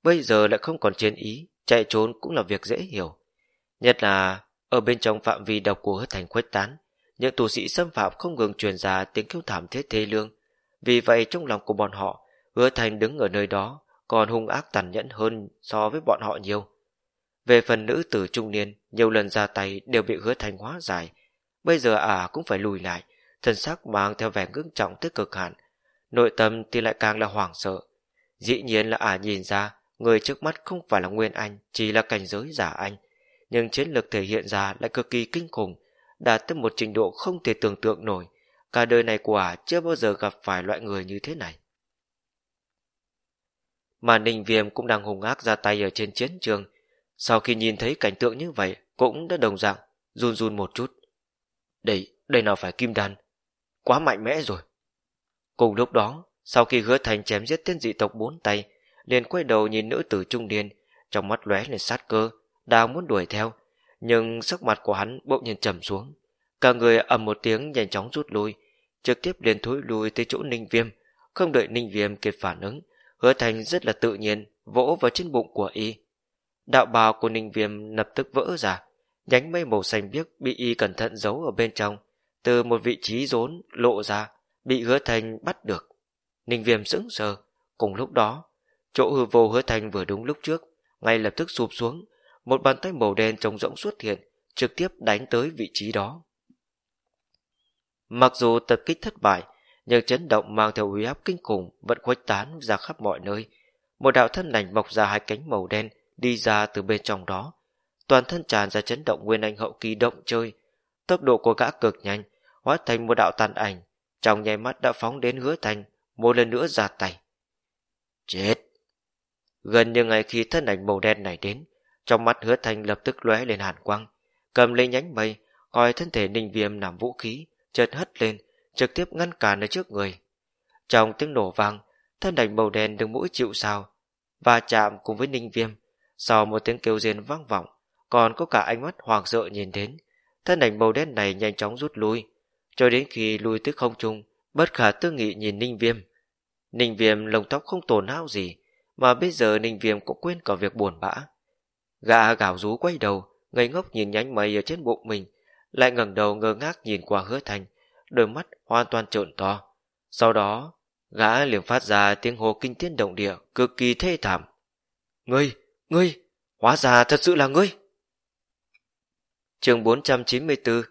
bây giờ lại không còn chiến ý, chạy trốn cũng là việc dễ hiểu. Nhất là ở bên trong phạm vi độc của hứa thành khuếch tán, những tù sĩ xâm phạm không ngừng truyền ra tiếng kêu thảm thiết thê lương. Vì vậy trong lòng của bọn họ, hứa thành đứng ở nơi đó còn hung ác tàn nhẫn hơn so với bọn họ nhiều. Về phần nữ tử trung niên, nhiều lần ra tay đều bị hứa thành hóa giải. Bây giờ ả à cũng phải lùi lại, thân xác mang theo vẻ ngưng trọng tới cực hạn. Nội tâm thì lại càng là hoảng sợ. Dĩ nhiên là ả à nhìn ra, người trước mắt không phải là Nguyên Anh, chỉ là cảnh giới giả anh. Nhưng chiến lược thể hiện ra lại cực kỳ kinh khủng, đạt tới một trình độ không thể tưởng tượng nổi. Cả đời này của ả chưa bao giờ gặp phải loại người như thế này. Mà Ninh Viêm cũng đang hùng ác ra tay ở trên chiến trường, sau khi nhìn thấy cảnh tượng như vậy, cũng đã đồng dạng, run run một chút. Đây, đây nào phải kim đan. Quá mạnh mẽ rồi. Cùng lúc đó, sau khi hứa thành chém giết tên dị tộc bốn tay, liền quay đầu nhìn nữ tử trung niên, trong mắt lóe lên sát cơ, đang muốn đuổi theo, nhưng sắc mặt của hắn bỗng nhiên trầm xuống. Cả người ầm một tiếng nhanh chóng rút lui, trực tiếp liền thối lui tới chỗ ninh viêm, không đợi ninh viêm kịp phản ứng, hứa thành rất là tự nhiên vỗ vào trên bụng của y Đạo bào của ninh viêm lập tức vỡ ra, nhánh mây màu xanh biếc bị y cẩn thận giấu ở bên trong, từ một vị trí rốn lộ ra, bị hứa thành bắt được. Ninh viêm sững sờ, cùng lúc đó, chỗ hư vô hứa thành vừa đúng lúc trước, ngay lập tức sụp xuống, một bàn tay màu đen trống rỗng xuất hiện, trực tiếp đánh tới vị trí đó. Mặc dù tập kích thất bại, nhưng chấn động mang theo uy áp kinh khủng vẫn khuếch tán ra khắp mọi nơi. Một đạo thân lành mọc ra hai cánh màu đen, đi ra từ bên trong đó. Toàn thân tràn ra chấn động nguyên anh hậu kỳ động chơi. Tốc độ của gã cực nhanh, hóa thành một đạo tàn ảnh. Trong nháy mắt đã phóng đến hứa thành, một lần nữa ra tay. Chết! Gần như ngày khi thân ảnh màu đen này đến, trong mắt hứa thành lập tức lóe lên hàn quang, cầm lấy nhánh mây, coi thân thể ninh viêm làm vũ khí, chợt hất lên, trực tiếp ngăn cản ở trước người. Trong tiếng nổ vang, thân ảnh màu đen đứng mũi chịu sao, và chạm cùng với ninh viêm, sau một tiếng kêu rên vang vọng, còn có cả ánh mắt hoàng sợ nhìn đến. Thân ảnh màu đen này nhanh chóng rút lui, cho đến khi lui tới không trung, bất khả tư nghị nhìn Ninh Viêm. Ninh Viêm lồng tóc không tổn hao gì, mà bây giờ Ninh Viêm cũng quên cả việc buồn bã. Gã gào rú quay đầu, ngây ngốc nhìn nhánh mây ở trên bụng mình, lại ngẩng đầu ngơ ngác nhìn qua hứa thành, đôi mắt hoàn toàn trộn to. Sau đó, gã liền phát ra tiếng hồ kinh thiên động địa, cực kỳ thê thảm. Ngươi, Ngươi, hóa ra thật sự là ngươi. chương 494,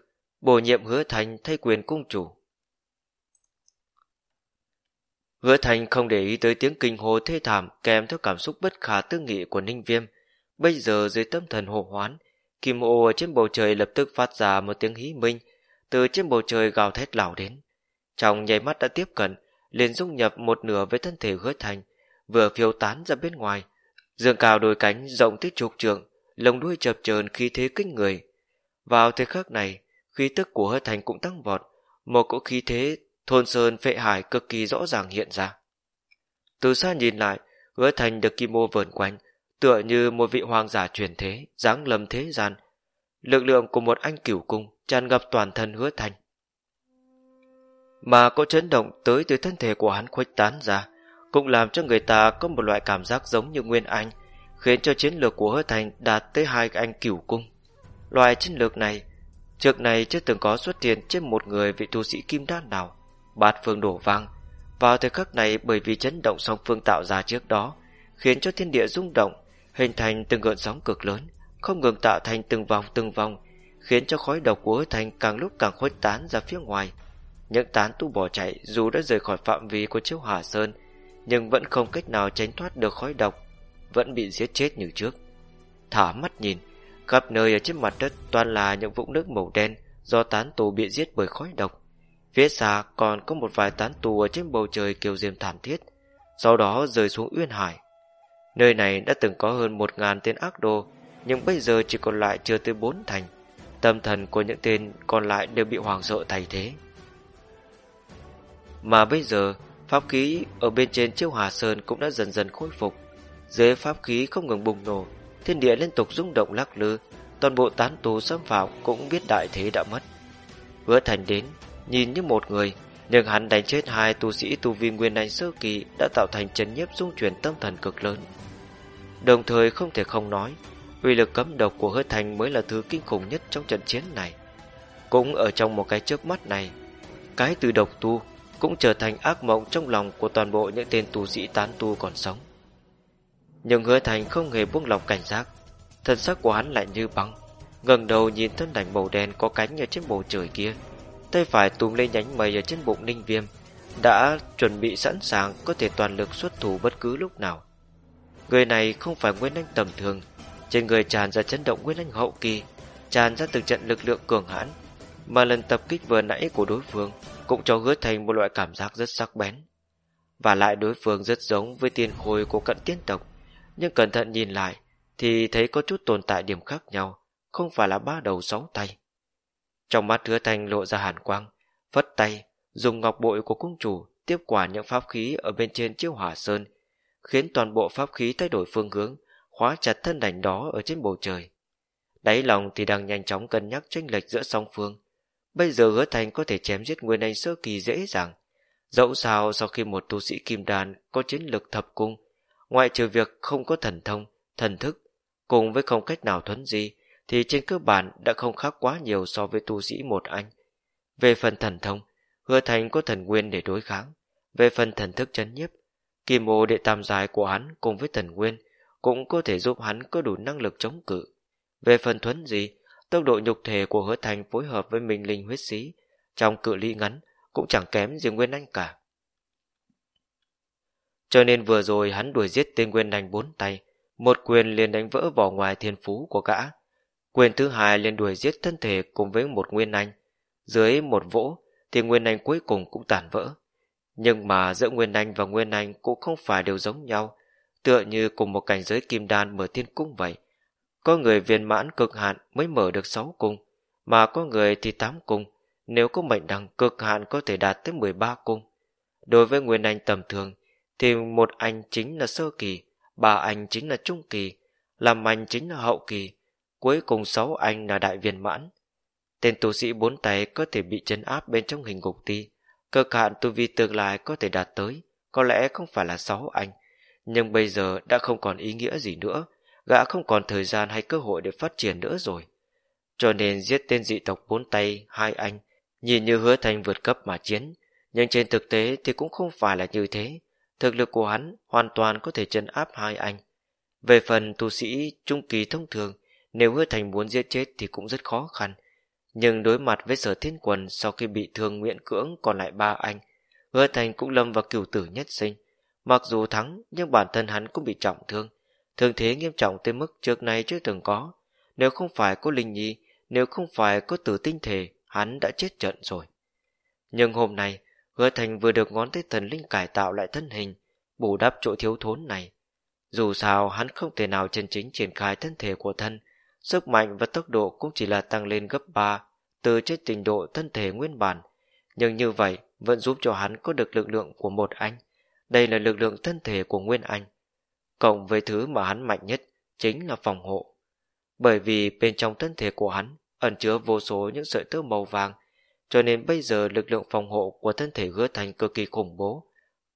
bổ nhiệm hứa thành thay quyền cung chủ. Hứa thành không để ý tới tiếng kinh hồ thê thảm kèm theo cảm xúc bất khả tư nghị của ninh viêm. Bây giờ dưới tâm thần hồ hoán, kim ô ở trên bầu trời lập tức phát ra một tiếng hí minh, từ trên bầu trời gào thét lảo đến. Trong nháy mắt đã tiếp cận, liền dung nhập một nửa với thân thể hứa thành, vừa phiêu tán ra bên ngoài, Dương cao đôi cánh rộng tích trục trường, lồng đuôi chập chờn khí thế kinh người. Vào thời khắc này, khí tức của hứa thành cũng tăng vọt, một cỗ khí thế thôn sơn phệ hải cực kỳ rõ ràng hiện ra. Từ xa nhìn lại, hứa thành được kim ô vờn quanh, tựa như một vị hoàng giả truyền thế, dáng lầm thế gian. Lực lượng của một anh cửu cung tràn ngập toàn thân hứa thành. Mà có chấn động tới từ thân thể của hắn khuếch tán ra, cũng làm cho người ta có một loại cảm giác giống như Nguyên Anh, khiến cho chiến lược của hứa thành đạt tới hai anh cửu cung. Loại chiến lược này, trước này chưa từng có xuất hiện trên một người vị tu sĩ kim đan nào. Bát phương đổ vang, vào thời khắc này bởi vì chấn động song phương tạo ra trước đó, khiến cho thiên địa rung động, hình thành từng gợn sóng cực lớn, không ngừng tạo thành từng vòng từng vòng, khiến cho khói độc của hứa thành càng lúc càng khuếch tán ra phía ngoài. Những tán tu bỏ chạy dù đã rời khỏi phạm vi của chiếu hỏa sơn, nhưng vẫn không cách nào tránh thoát được khói độc, vẫn bị giết chết như trước. Thả mắt nhìn, khắp nơi ở trên mặt đất toàn là những vũng nước màu đen do tán tù bị giết bởi khói độc. Phía xa còn có một vài tán tù ở trên bầu trời kêu diêm thảm thiết, sau đó rơi xuống Uyên Hải. Nơi này đã từng có hơn một ngàn tên ác đồ, nhưng bây giờ chỉ còn lại chưa tới bốn thành. Tâm thần của những tên còn lại đều bị hoàng sợ thay thế. Mà bây giờ, pháp khí ở bên trên chiêu hòa sơn cũng đã dần dần khôi phục. Dưới pháp khí không ngừng bùng nổ, thiên địa liên tục rung động lắc lư, toàn bộ tán tù xâm phạm cũng biết đại thế đã mất. Hứa thành đến, nhìn như một người, nhưng hắn đánh chết hai tu sĩ tu vi nguyên anh sơ kỳ đã tạo thành chấn nhiếp dung chuyển tâm thần cực lớn. Đồng thời không thể không nói, uy lực cấm độc của hứa thành mới là thứ kinh khủng nhất trong trận chiến này. Cũng ở trong một cái chớp mắt này, cái từ độc tu cũng trở thành ác mộng trong lòng của toàn bộ những tên tu sĩ tán tu còn sống. Nhưng hứa thành không hề buông lòng cảnh giác, thân sắc của hắn lại như băng, ngẩng đầu nhìn thân đảnh màu đen có cánh ở trên bầu trời kia, tay phải túm lên nhánh mây ở trên bụng ninh viêm, đã chuẩn bị sẵn sàng có thể toàn lực xuất thủ bất cứ lúc nào. Người này không phải Nguyên Anh tầm thường, trên người tràn ra chấn động Nguyên Anh hậu kỳ, tràn ra từng trận lực lượng cường hãn, mà lần tập kích vừa nãy của đối phương cũng cho hứa thành một loại cảm giác rất sắc bén. Và lại đối phương rất giống với tiên khôi của cận tiên tộc, nhưng cẩn thận nhìn lại thì thấy có chút tồn tại điểm khác nhau, không phải là ba đầu sáu tay. Trong mắt hứa thành lộ ra hàn quang, phất tay, dùng ngọc bội của cung chủ tiếp quả những pháp khí ở bên trên chiêu hỏa sơn, khiến toàn bộ pháp khí thay đổi phương hướng, khóa chặt thân đảnh đó ở trên bầu trời. Đáy lòng thì đang nhanh chóng cân nhắc tranh lệch giữa song phương, Bây giờ hứa thành có thể chém giết Nguyên Anh sơ kỳ dễ dàng. Dẫu sao sau khi một tu sĩ kim đàn có chiến lực thập cung, ngoại trừ việc không có thần thông, thần thức, cùng với không cách nào thuấn di, thì trên cơ bản đã không khác quá nhiều so với tu sĩ một anh. Về phần thần thông, hứa thành có thần nguyên để đối kháng. Về phần thần thức chấn nhiếp, kim mô đệ tam dài của hắn cùng với thần nguyên cũng có thể giúp hắn có đủ năng lực chống cự. Về phần thuấn gì Tốc độ nhục thể của hứa thành phối hợp với minh linh huyết sĩ trong cự ly ngắn cũng chẳng kém gì Nguyên Anh cả. Cho nên vừa rồi hắn đuổi giết tên Nguyên Anh bốn tay, một quyền liền đánh vỡ vỏ ngoài thiên phú của gã. Quyền thứ hai liền đuổi giết thân thể cùng với một Nguyên Anh. Dưới một vỗ thì Nguyên Anh cuối cùng cũng tàn vỡ. Nhưng mà giữa Nguyên Anh và Nguyên Anh cũng không phải đều giống nhau, tựa như cùng một cảnh giới kim đan mở thiên cung vậy. Có người viên mãn cực hạn mới mở được 6 cung, mà có người thì 8 cung, nếu có mệnh đẳng cực hạn có thể đạt tới 13 cung. Đối với Nguyên Anh tầm thường, thì một anh chính là sơ kỳ, ba anh chính là trung kỳ, làm anh chính là hậu kỳ, cuối cùng sáu anh là đại viên mãn. Tên tu sĩ bốn tay có thể bị chấn áp bên trong hình ngục ti, cực hạn tu vi tương lai có thể đạt tới, có lẽ không phải là sáu anh, nhưng bây giờ đã không còn ý nghĩa gì nữa, gã không còn thời gian hay cơ hội để phát triển nữa rồi. Cho nên giết tên dị tộc bốn tay, hai anh, nhìn như hứa thành vượt cấp mà chiến, nhưng trên thực tế thì cũng không phải là như thế. Thực lực của hắn hoàn toàn có thể chân áp hai anh. Về phần tu sĩ trung kỳ thông thường, nếu hứa thành muốn giết chết thì cũng rất khó khăn. Nhưng đối mặt với sở thiên quần sau khi bị thương nguyễn cưỡng còn lại ba anh, hứa thành cũng lâm vào cửu tử nhất sinh. Mặc dù thắng nhưng bản thân hắn cũng bị trọng thương. Thương thế nghiêm trọng tới mức trước nay chưa từng có. Nếu không phải có Linh Nhi, nếu không phải có tử tinh thể, hắn đã chết trận rồi. Nhưng hôm nay, hứa thành vừa được ngón tay thần linh cải tạo lại thân hình, bù đắp chỗ thiếu thốn này. Dù sao hắn không thể nào chân chính triển khai thân thể của thân sức mạnh và tốc độ cũng chỉ là tăng lên gấp 3 từ trên trình độ thân thể nguyên bản, nhưng như vậy vẫn giúp cho hắn có được lực lượng của một anh. Đây là lực lượng thân thể của Nguyên Anh. Cộng với thứ mà hắn mạnh nhất chính là phòng hộ. Bởi vì bên trong thân thể của hắn ẩn chứa vô số những sợi tơ màu vàng, cho nên bây giờ lực lượng phòng hộ của thân thể hứa thành cực kỳ khủng bố.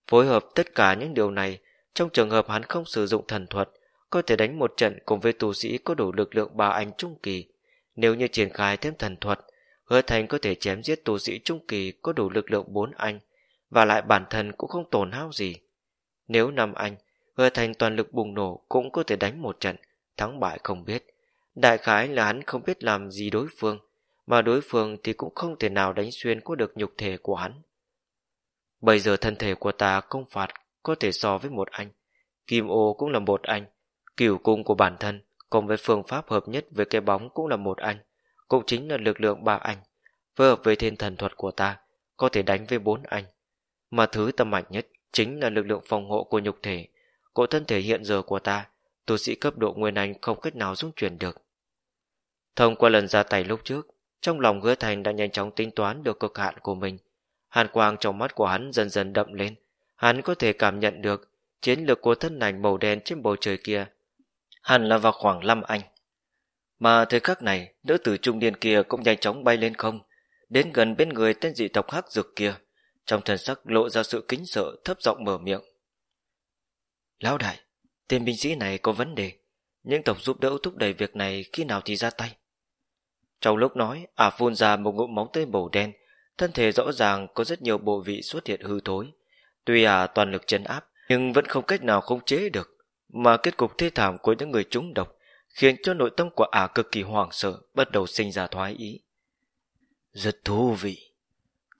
Phối hợp tất cả những điều này, trong trường hợp hắn không sử dụng thần thuật, có thể đánh một trận cùng với tu sĩ có đủ lực lượng ba anh trung kỳ. Nếu như triển khai thêm thần thuật, hứa thành có thể chém giết tu sĩ trung kỳ có đủ lực lượng bốn anh, và lại bản thân cũng không tổn hao gì. Nếu năm anh, hứa thành toàn lực bùng nổ cũng có thể đánh một trận, thắng bại không biết. Đại khái là hắn không biết làm gì đối phương, mà đối phương thì cũng không thể nào đánh xuyên qua được nhục thể của hắn. Bây giờ thân thể của ta công phạt có thể so với một anh. Kim ô cũng là một anh. Cửu cung của bản thân cùng với phương pháp hợp nhất với cái bóng cũng là một anh. Cũng chính là lực lượng ba anh. Phối hợp với thiên thần thuật của ta có thể đánh với bốn anh. Mà thứ tâm mạnh nhất chính là lực lượng phòng hộ của nhục thể. Của thân thể hiện giờ của ta, tu sĩ cấp độ nguyên anh không cách nào dung chuyển được. Thông qua lần ra tay lúc trước, trong lòng hứa thành đã nhanh chóng tính toán được cực hạn của mình. Hàn quang trong mắt của hắn dần dần đậm lên. Hắn có thể cảm nhận được chiến lược của thân ảnh màu đen trên bầu trời kia. Hẳn là vào khoảng 5 anh. Mà thời khắc này, nữ tử trung niên kia cũng nhanh chóng bay lên không, đến gần bên người tên dị tộc hắc dược kia. Trong thần sắc lộ ra sự kính sợ thấp giọng mở miệng. Lão đại, tên binh sĩ này có vấn đề. Những tộc giúp đỡ thúc đẩy việc này khi nào thì ra tay. Trong lúc nói, ả phun ra một ngụm máu tươi màu đen, thân thể rõ ràng có rất nhiều bộ vị xuất hiện hư thối. Tuy ả toàn lực chấn áp, nhưng vẫn không cách nào khống chế được, mà kết cục thê thảm của những người trúng độc khiến cho nội tâm của ả cực kỳ hoảng sợ, bắt đầu sinh ra thoái ý. Rất thú vị.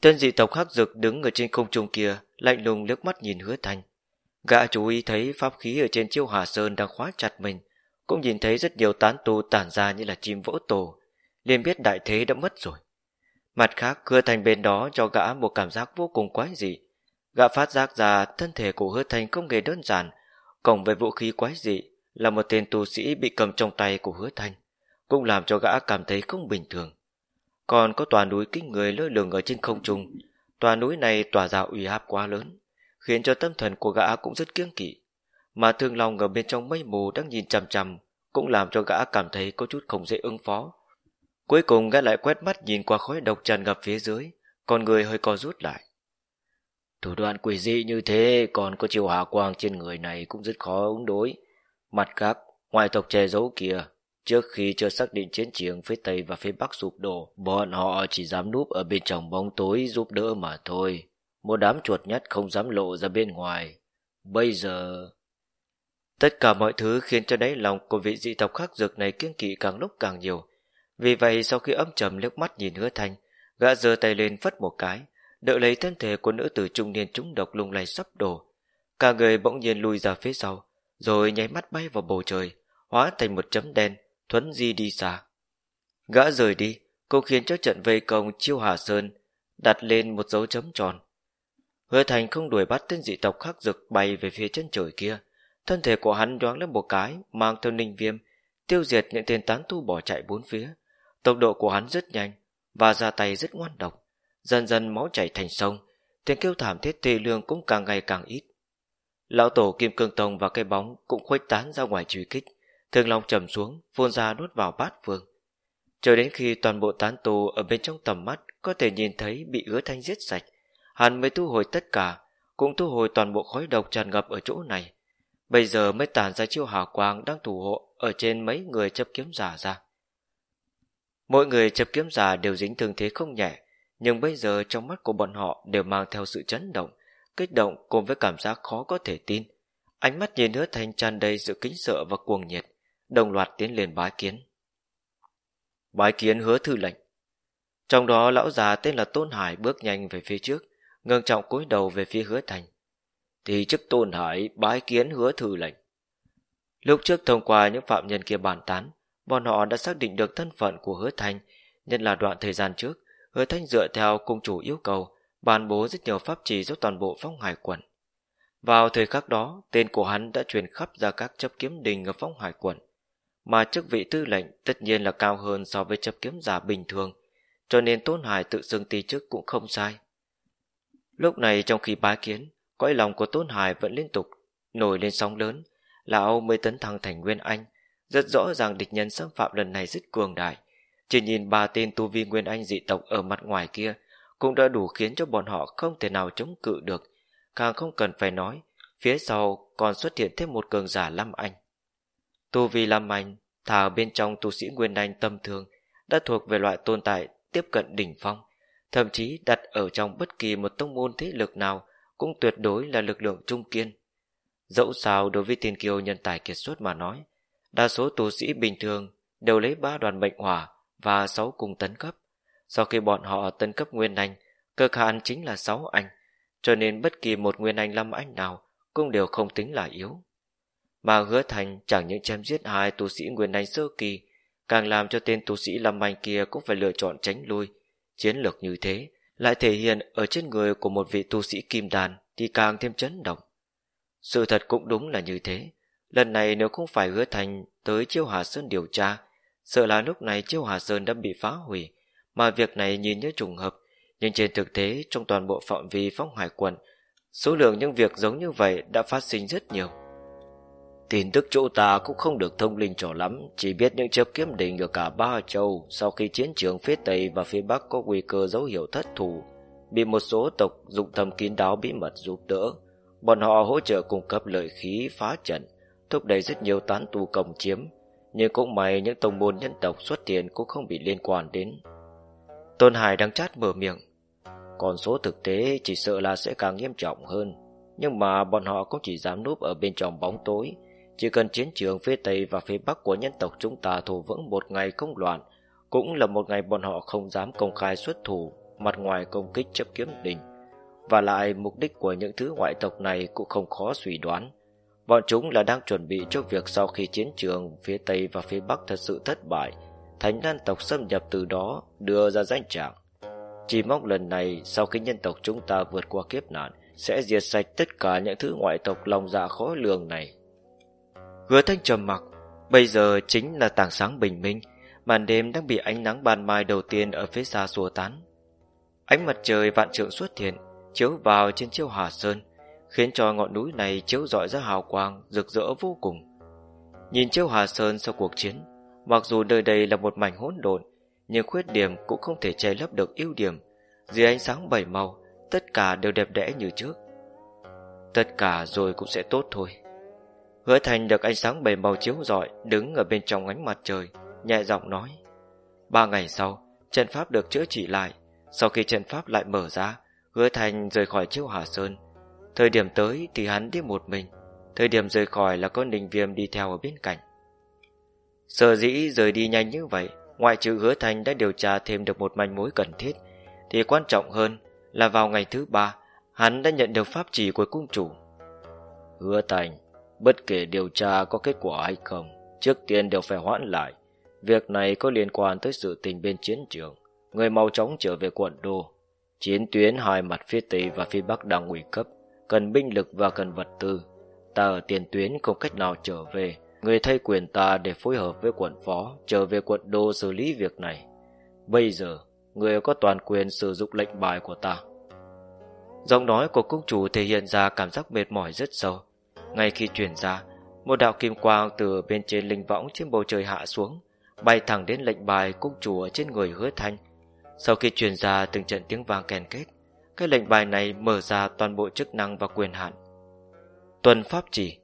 Tên dị tộc hắc dực đứng ở trên không trung kia, lạnh lùng liếc mắt nhìn hứa thanh. Gã chú ý thấy pháp khí ở trên chiêu hà sơn đang khóa chặt mình, cũng nhìn thấy rất nhiều tán tu tản ra như là chim vỗ tổ, liền biết đại thế đã mất rồi. Mặt khác, hứa thành bên đó cho gã một cảm giác vô cùng quái dị. Gã phát giác ra thân thể của hứa thành không hề đơn giản, cộng với vũ khí quái dị là một tên tu sĩ bị cầm trong tay của hứa thành, cũng làm cho gã cảm thấy không bình thường. Còn có tòa núi kinh người lơ lửng ở trên không trung, tòa núi này tỏa ra uy áp quá lớn, khiến cho tâm thần của gã cũng rất kiêng kỵ. Mà thương lòng ở bên trong mây mù đang nhìn chằm chằm, cũng làm cho gã cảm thấy có chút không dễ ứng phó. Cuối cùng gã lại quét mắt nhìn qua khói độc tràn ngập phía dưới, con người hơi co rút lại. Thủ đoạn quỷ dị như thế còn có chiều hạ quang trên người này cũng rất khó ứng đối. Mặt khác, ngoài tộc che giấu kia, trước khi chưa xác định chiến trường phía Tây và phía Bắc sụp đổ, bọn họ chỉ dám núp ở bên trong bóng tối giúp đỡ mà thôi. Một đám chuột nhất không dám lộ ra bên ngoài. Bây giờ... Tất cả mọi thứ khiến cho đáy lòng của vị dị tộc khắc dược này kiêng kỵ càng lúc càng nhiều. Vì vậy sau khi âm trầm liếc mắt nhìn hứa thanh, gã giơ tay lên phất một cái, đỡ lấy thân thể của nữ tử trung niên trúng độc lung lay sắp đổ. Cả người bỗng nhiên lùi ra phía sau, rồi nháy mắt bay vào bầu trời, hóa thành một chấm đen, thuấn di đi xa. Gã rời đi, cũng khiến cho trận vây công chiêu hà sơn đặt lên một dấu chấm tròn. Hứa thành không đuổi bắt tên dị tộc khắc rực bay về phía chân trời kia. Thân thể của hắn đoán lên một cái, mang theo ninh viêm, tiêu diệt những tên tán tu bỏ chạy bốn phía. Tốc độ của hắn rất nhanh, và ra tay rất ngoan độc. Dần dần máu chảy thành sông, tiếng kêu thảm thiết tê lương cũng càng ngày càng ít. Lão tổ Kim Cương Tông và cây bóng cũng khuếch tán ra ngoài truy kích, thường lòng trầm xuống, phun ra nuốt vào bát phương. Chờ đến khi toàn bộ tán tù ở bên trong tầm mắt có thể nhìn thấy bị ứa thanh giết sạch, hắn mới thu hồi tất cả, cũng thu hồi toàn bộ khói độc tràn ngập ở chỗ này. Bây giờ mới tản ra chiêu hào quang đang thủ hộ ở trên mấy người chấp kiếm giả ra. Mỗi người chấp kiếm giả đều dính thương thế không nhẹ, nhưng bây giờ trong mắt của bọn họ đều mang theo sự chấn động, kích động cùng với cảm giác khó có thể tin. Ánh mắt nhìn hứa thành tràn đầy sự kính sợ và cuồng nhiệt, đồng loạt tiến lên bái kiến. Bái kiến hứa thư lệnh. Trong đó lão già tên là Tôn Hải bước nhanh về phía trước, ngưng trọng cúi đầu về phía hứa thành. Thì chức Tôn Hải bái kiến hứa thư lệnh. Lúc trước thông qua những phạm nhân kia bàn tán, bọn họ đã xác định được thân phận của hứa thành, nhân là đoạn thời gian trước, hứa thanh dựa theo cung chủ yêu cầu, bàn bố rất nhiều pháp trì giúp toàn bộ phong hải quận. Vào thời khắc đó, tên của hắn đã truyền khắp ra các chấp kiếm đình ở phong hải quận. mà chức vị tư lệnh tất nhiên là cao hơn so với chấp kiếm giả bình thường, cho nên Tôn Hải tự xưng ti chức cũng không sai. Lúc này trong khi bái kiến, cõi lòng của Tôn Hải vẫn liên tục nổi lên sóng lớn, lão mới tấn thăng thành Nguyên Anh, rất rõ ràng địch nhân xâm phạm lần này rất cường đại. Chỉ nhìn ba tên tu vi Nguyên Anh dị tộc ở mặt ngoài kia cũng đã đủ khiến cho bọn họ không thể nào chống cự được, càng không cần phải nói, phía sau còn xuất hiện thêm một cường giả Lâm Anh. Tu vi Lâm Anh thả bên trong tu sĩ Nguyên Anh tâm thường đã thuộc về loại tồn tại tiếp cận đỉnh phong, thậm chí đặt ở trong bất kỳ một tông môn thế lực nào cũng tuyệt đối là lực lượng trung kiên. Dẫu sao đối với tiên kiêu nhân tài kiệt xuất mà nói, đa số tu sĩ bình thường đều lấy ba đoàn mệnh hỏa và sáu cùng tấn cấp. Sau khi bọn họ tấn cấp nguyên anh, cực hạn chính là sáu anh, cho nên bất kỳ một nguyên anh lâm anh nào cũng đều không tính là yếu. Mà hứa thành chẳng những chém giết hai tu sĩ nguyên anh sơ kỳ, càng làm cho tên tu sĩ lâm anh kia cũng phải lựa chọn tránh lui. Chiến lược như thế lại thể hiện ở trên người của một vị tu sĩ kim đàn thì càng thêm chấn động. Sự thật cũng đúng là như thế. Lần này nếu không phải hứa thành tới Chiêu Hà Sơn điều tra, sợ là lúc này Chiêu Hà Sơn đã bị phá hủy, mà việc này nhìn như trùng hợp, nhưng trên thực tế trong toàn bộ phạm vi phong hải quận, số lượng những việc giống như vậy đã phát sinh rất nhiều. Tin tức chỗ ta cũng không được thông linh trò lắm, chỉ biết những chớp kiếm đỉnh ở cả ba châu sau khi chiến trường phía Tây và phía Bắc có nguy cơ dấu hiệu thất thủ, bị một số tộc dụng thầm kín đáo bí mật giúp đỡ. Bọn họ hỗ trợ cung cấp lợi khí phá trận, thúc đẩy rất nhiều tán tu công chiếm, nhưng cũng may những tông môn nhân tộc xuất hiện cũng không bị liên quan đến. Tôn Hải đang chát mở miệng. Còn số thực tế chỉ sợ là sẽ càng nghiêm trọng hơn, nhưng mà bọn họ cũng chỉ dám núp ở bên trong bóng tối, chỉ cần chiến trường phía Tây và phía Bắc của nhân tộc chúng ta thủ vững một ngày không loạn, cũng là một ngày bọn họ không dám công khai xuất thủ, mặt ngoài công kích chấp kiếm đình. Và lại mục đích của những thứ ngoại tộc này cũng không khó suy đoán. Bọn chúng là đang chuẩn bị cho việc sau khi chiến trường phía Tây và phía Bắc thật sự thất bại, Thánh Lan tộc xâm nhập từ đó đưa ra danh trạng. Chỉ mong lần này sau khi nhân tộc chúng ta vượt qua kiếp nạn, sẽ diệt sạch tất cả những thứ ngoại tộc lòng dạ khó lường này. Hứa thanh trầm mặc, bây giờ chính là tảng sáng bình minh, màn đêm đang bị ánh nắng ban mai đầu tiên ở phía xa xua tán. Ánh mặt trời vạn trượng xuất hiện, chiếu vào trên chiêu Hà Sơn, khiến cho ngọn núi này chiếu rọi ra hào quang rực rỡ vô cùng. Nhìn chiêu Hà Sơn sau cuộc chiến, mặc dù nơi đây là một mảnh hỗn độn, nhưng khuyết điểm cũng không thể che lấp được ưu điểm. Dưới ánh sáng bảy màu, tất cả đều đẹp đẽ như trước. Tất cả rồi cũng sẽ tốt thôi. Hứa Thành được ánh sáng bảy màu chiếu rọi, đứng ở bên trong ánh mặt trời, nhẹ giọng nói. Ba ngày sau, trận pháp được chữa trị lại. Sau khi trận pháp lại mở ra, Hứa Thành rời khỏi chiêu Hà Sơn. Thời điểm tới thì hắn đi một mình, thời điểm rời khỏi là có Ninh Viêm đi theo ở bên cạnh. Sở dĩ rời đi nhanh như vậy, ngoại trừ Hứa Thành đã điều tra thêm được một manh mối cần thiết, thì quan trọng hơn là vào ngày thứ ba, hắn đã nhận được pháp chỉ của cung chủ. Hứa Thành Bất kể điều tra có kết quả hay không, trước tiên đều phải hoãn lại. Việc này có liên quan tới sự tình bên chiến trường. Người mau chóng trở về quận đô. Chiến tuyến hai mặt phía Tây và phía Bắc đang nguy cấp, cần binh lực và cần vật tư. Ta ở tiền tuyến không cách nào trở về. Người thay quyền ta để phối hợp với quận phó trở về quận đô xử lý việc này. Bây giờ, người có toàn quyền sử dụng lệnh bài của ta. Giọng nói của công chủ thể hiện ra cảm giác mệt mỏi rất sâu. Ngay khi truyền ra, một đạo kim quang từ bên trên linh võng trên bầu trời hạ xuống, bay thẳng đến lệnh bài cung chủ ở trên người hứa thanh. Sau khi truyền ra từng trận tiếng vang kèn kết, cái lệnh bài này mở ra toàn bộ chức năng và quyền hạn. Tuần pháp chỉ.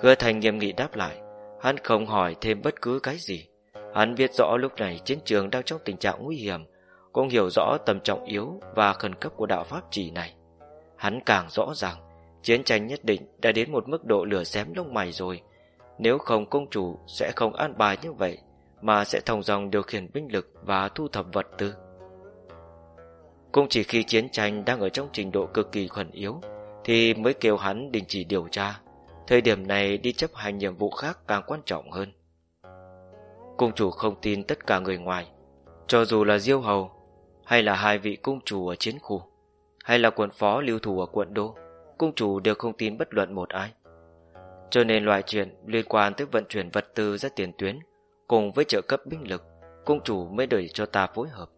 Hứa thành nghiêm nghị đáp lại, hắn không hỏi thêm bất cứ cái gì. Hắn biết rõ lúc này chiến trường đang trong tình trạng nguy hiểm, cũng hiểu rõ tầm trọng yếu và khẩn cấp của đạo pháp chỉ này. Hắn càng rõ ràng, Chiến tranh nhất định đã đến một mức độ lửa xém lông mày rồi. Nếu không công chủ sẽ không an bài như vậy, mà sẽ thông dòng điều khiển binh lực và thu thập vật tư. Cũng chỉ khi chiến tranh đang ở trong trình độ cực kỳ khẩn yếu, thì mới kêu hắn đình chỉ điều tra. Thời điểm này đi chấp hành nhiệm vụ khác càng quan trọng hơn. Cung chủ không tin tất cả người ngoài, cho dù là Diêu Hầu, hay là hai vị cung chủ ở chiến khu, hay là quận phó lưu thủ ở quận đô cung chủ đều không tin bất luận một ai. Cho nên loại chuyện liên quan tới vận chuyển vật tư ra tiền tuyến cùng với trợ cấp binh lực, cung chủ mới đẩy cho ta phối hợp.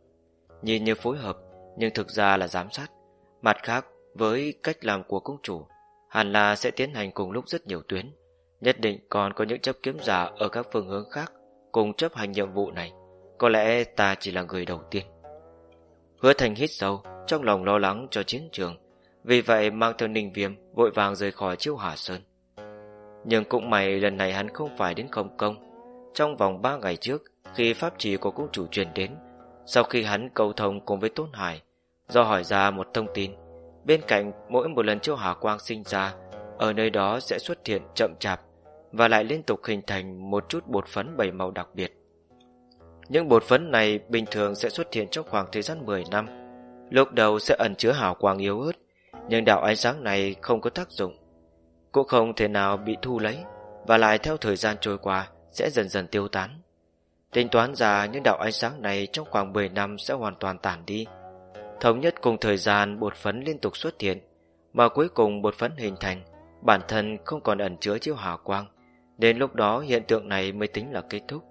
Nhìn như phối hợp, nhưng thực ra là giám sát. Mặt khác, với cách làm của cung chủ, hẳn là sẽ tiến hành cùng lúc rất nhiều tuyến. Nhất định còn có những chấp kiếm giả ở các phương hướng khác cùng chấp hành nhiệm vụ này. Có lẽ ta chỉ là người đầu tiên. Hứa thành hít sâu, trong lòng lo lắng cho chiến trường. Vì vậy mang theo ninh viêm vội vàng rời khỏi chiêu hỏa sơn. Nhưng cũng may lần này hắn không phải đến không công. Trong vòng 3 ngày trước, khi pháp trì của cung chủ truyền đến, sau khi hắn cầu thông cùng với Tôn Hải, do hỏi ra một thông tin, bên cạnh mỗi một lần chiếu hỏa quang sinh ra, ở nơi đó sẽ xuất hiện chậm chạp và lại liên tục hình thành một chút bột phấn bảy màu đặc biệt. Những bột phấn này bình thường sẽ xuất hiện trong khoảng thời gian 10 năm. Lúc đầu sẽ ẩn chứa hào quang yếu ớt, nhưng đạo ánh sáng này không có tác dụng. Cũng không thể nào bị thu lấy, và lại theo thời gian trôi qua sẽ dần dần tiêu tán. Tính toán ra những đạo ánh sáng này trong khoảng 10 năm sẽ hoàn toàn tản đi. Thống nhất cùng thời gian bột phấn liên tục xuất hiện, mà cuối cùng bột phấn hình thành, bản thân không còn ẩn chứa chiếu hào quang. Đến lúc đó hiện tượng này mới tính là kết thúc.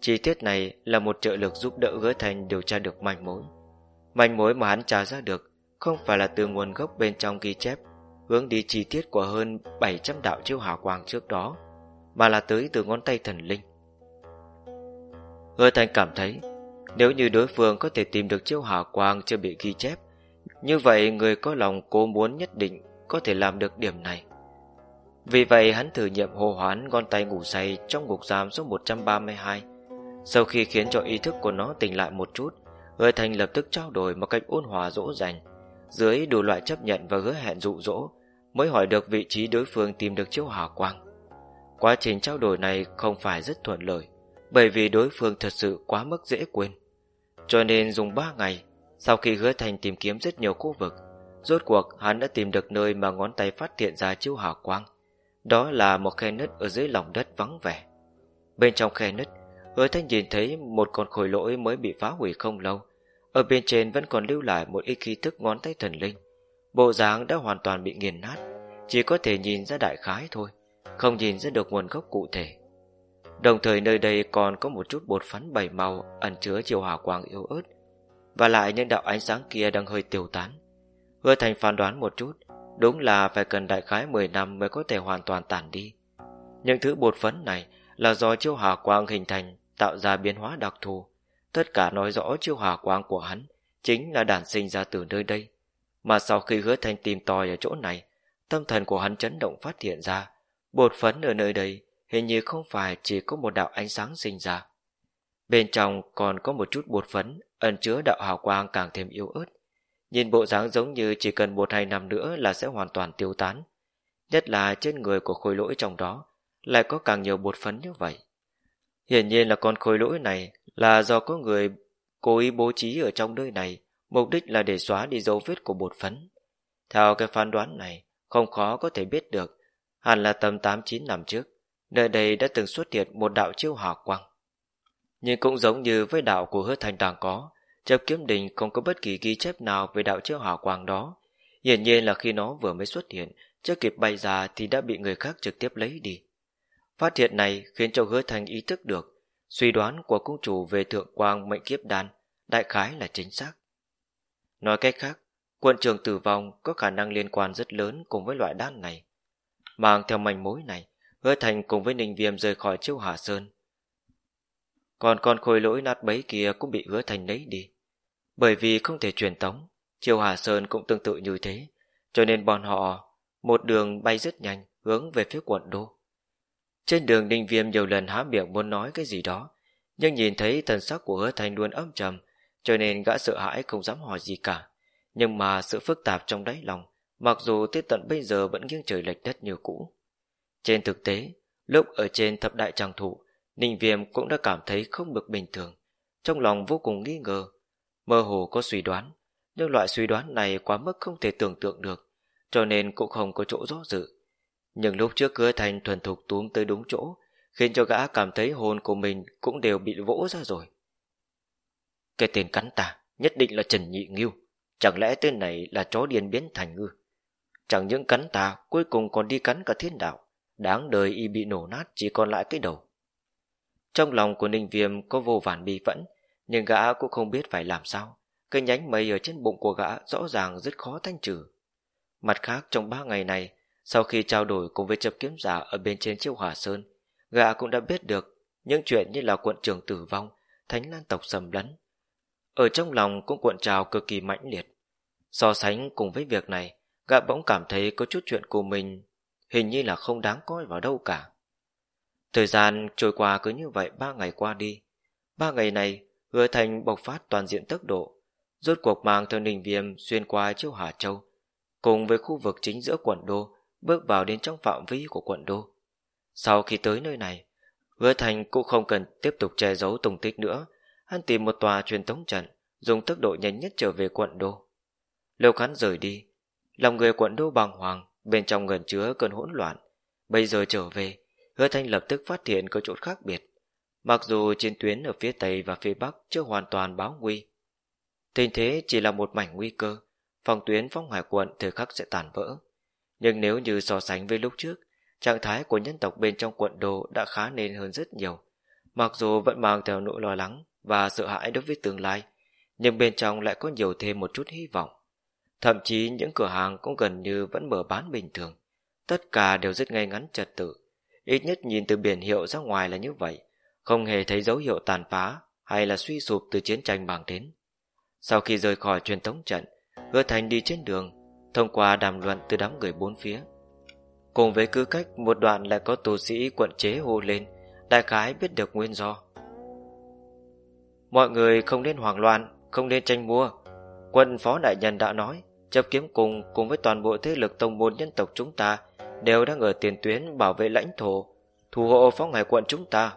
Chi tiết này là một trợ lực giúp đỡ gỡ thành điều tra được manh mối. Manh mối mà hắn tra ra được không phải là từ nguồn gốc bên trong ghi chép, hướng đi chi tiết của hơn 700 đạo chiếu hào quang trước đó, mà là tới từ ngón tay thần linh. Hứa Thành cảm thấy, nếu như đối phương có thể tìm được chiêu hỏa quang chưa bị ghi chép, như vậy người có lòng cố muốn nhất định có thể làm được điểm này. Vì vậy hắn thử nghiệm hồ hoán ngón tay ngủ say trong ngục giam số 132. Sau khi khiến cho ý thức của nó tỉnh lại một chút, Hứa Thành lập tức trao đổi một cách ôn hòa dỗ dành. Dưới đủ loại chấp nhận và hứa hẹn dụ dỗ, mới hỏi được vị trí đối phương tìm được chiếu hỏa quang. Quá trình trao đổi này không phải rất thuận lợi, bởi vì đối phương thật sự quá mức dễ quên. Cho nên dùng 3 ngày, sau khi hứa thành tìm kiếm rất nhiều khu vực, rốt cuộc hắn đã tìm được nơi mà ngón tay phát hiện ra chiếu hỏa quang. Đó là một khe nứt ở dưới lòng đất vắng vẻ. Bên trong khe nứt, hứa thanh nhìn thấy một con khối lỗi mới bị phá hủy không lâu. Ở bên trên vẫn còn lưu lại một ít khí thức ngón tay thần linh. Bộ dáng đã hoàn toàn bị nghiền nát, chỉ có thể nhìn ra đại khái thôi, không nhìn ra được nguồn gốc cụ thể. Đồng thời nơi đây còn có một chút bột phấn bảy màu ẩn chứa chiều hỏa quang yếu ớt, và lại những đạo ánh sáng kia đang hơi tiêu tán. Hứa Thành phán đoán một chút, đúng là phải cần đại khái 10 năm mới có thể hoàn toàn tản đi. Những thứ bột phấn này là do chiêu hỏa quang hình thành tạo ra biến hóa đặc thù. Tất cả nói rõ chiêu hỏa quang của hắn chính là đản sinh ra từ nơi đây. Mà sau khi hứa Thành tìm tòi ở chỗ này, tâm thần của hắn chấn động phát hiện ra, bột phấn ở nơi đây hình như không phải chỉ có một đạo ánh sáng sinh ra. Bên trong còn có một chút bột phấn ẩn chứa đạo hào quang càng thêm yếu ớt. Nhìn bộ dáng giống như chỉ cần một hai năm nữa là sẽ hoàn toàn tiêu tán. Nhất là trên người của khối lỗi trong đó lại có càng nhiều bột phấn như vậy. Hiển nhiên là con khối lỗi này là do có người cố ý bố trí ở trong nơi này, mục đích là để xóa đi dấu vết của bột phấn. Theo cái phán đoán này, không khó có thể biết được, hẳn là tầm 8-9 năm trước, nơi đây đã từng xuất hiện một đạo chiêu hỏa quang. Nhưng cũng giống như với đạo của hứa thành đang có, chấp kiếm đình không có bất kỳ ghi chép nào về đạo chiêu hỏa quang đó. Hiển nhiên là khi nó vừa mới xuất hiện, chưa kịp bay ra thì đã bị người khác trực tiếp lấy đi. Phát hiện này khiến cho hứa thành ý thức được, suy đoán của cung chủ về thượng quang mệnh kiếp đan đại khái là chính xác. Nói cách khác, quận trường tử vong có khả năng liên quan rất lớn cùng với loại đan này. Mang theo manh mối này, hứa thành cùng với ninh viêm rời khỏi chiêu hà sơn. Còn con khôi lỗi nát bấy kia cũng bị hứa thành lấy đi. Bởi vì không thể truyền tống, chiêu hà sơn cũng tương tự như thế, cho nên bọn họ một đường bay rất nhanh hướng về phía quận đô. Trên đường Ninh Viêm nhiều lần há miệng muốn nói cái gì đó, nhưng nhìn thấy thần sắc của hứa thành luôn âm trầm, cho nên gã sợ hãi không dám hỏi gì cả. Nhưng mà sự phức tạp trong đáy lòng, mặc dù tới tận bây giờ vẫn nghiêng trời lệch đất như cũ. Trên thực tế, lúc ở trên thập đại tràng thụ, Ninh Viêm cũng đã cảm thấy không được bình thường, trong lòng vô cùng nghi ngờ, mơ hồ có suy đoán, nhưng loại suy đoán này quá mức không thể tưởng tượng được, cho nên cũng không có chỗ rõ dự. Nhưng lúc trước cưa thành thuần thục túm tới đúng chỗ, khiến cho gã cảm thấy hồn của mình cũng đều bị vỗ ra rồi. Cái tên cắn ta nhất định là Trần Nhị Nghiêu, chẳng lẽ tên này là chó điên biến thành ngư? Chẳng những cắn ta, cuối cùng còn đi cắn cả thiên đạo. Đáng đời y bị nổ nát chỉ còn lại cái đầu. Trong lòng của Ninh Viêm có vô vàn bi phẫn, nhưng gã cũng không biết phải làm sao. Cái nhánh mây ở trên bụng của gã rõ ràng rất khó thanh trừ. Mặt khác trong ba ngày này, sau khi trao đổi cùng với chập kiếm giả ở bên trên chiêu hỏa sơn, gã cũng đã biết được những chuyện như là quận trường tử vong, thánh lan tộc sầm lấn. Ở trong lòng cũng cuộn trào cực kỳ mãnh liệt. So sánh cùng với việc này, gã bỗng cảm thấy có chút chuyện của mình hình như là không đáng coi vào đâu cả. Thời gian trôi qua cứ như vậy ba ngày qua đi. Ba ngày này, hứa thành bộc phát toàn diện tốc độ, rốt cuộc mang theo ninh viêm xuyên qua chiêu Hà Châu, cùng với khu vực chính giữa quận đô, bước vào đến trong phạm vi của quận đô. Sau khi tới nơi này, hứa thành cũng không cần tiếp tục che giấu tung tích nữa, hắn tìm một tòa truyền tống trận, dùng tốc độ nhanh nhất trở về quận đô. Lâu khán rời đi, lòng người quận đô bàng hoàng, bên trong gần chứa cơn hỗn loạn. Bây giờ trở về, hứa thanh lập tức phát hiện có chỗ khác biệt. Mặc dù trên tuyến ở phía Tây và phía Bắc chưa hoàn toàn báo nguy. Tình thế chỉ là một mảnh nguy cơ, phòng tuyến phong hải quận thời khắc sẽ tàn vỡ. Nhưng nếu như so sánh với lúc trước, trạng thái của nhân tộc bên trong quận đồ đã khá nên hơn rất nhiều. Mặc dù vẫn mang theo nỗi lo lắng và sợ hãi đối với tương lai, nhưng bên trong lại có nhiều thêm một chút hy vọng. Thậm chí những cửa hàng cũng gần như vẫn mở bán bình thường. Tất cả đều rất ngay ngắn trật tự. Ít nhất nhìn từ biển hiệu ra ngoài là như vậy. Không hề thấy dấu hiệu tàn phá hay là suy sụp từ chiến tranh bằng đến. Sau khi rời khỏi truyền tống trận, Hứa Thành đi trên đường, thông qua đàm luận từ đám người bốn phía. Cùng với cứ cách một đoạn lại có tù sĩ quận chế hô lên, đại khái biết được nguyên do. Mọi người không nên hoảng loạn, không nên tranh mua. Quân phó đại nhân đã nói, chấp kiếm cùng cùng với toàn bộ thế lực tông môn nhân tộc chúng ta đều đang ở tiền tuyến bảo vệ lãnh thổ, thủ hộ phó ngài quận chúng ta.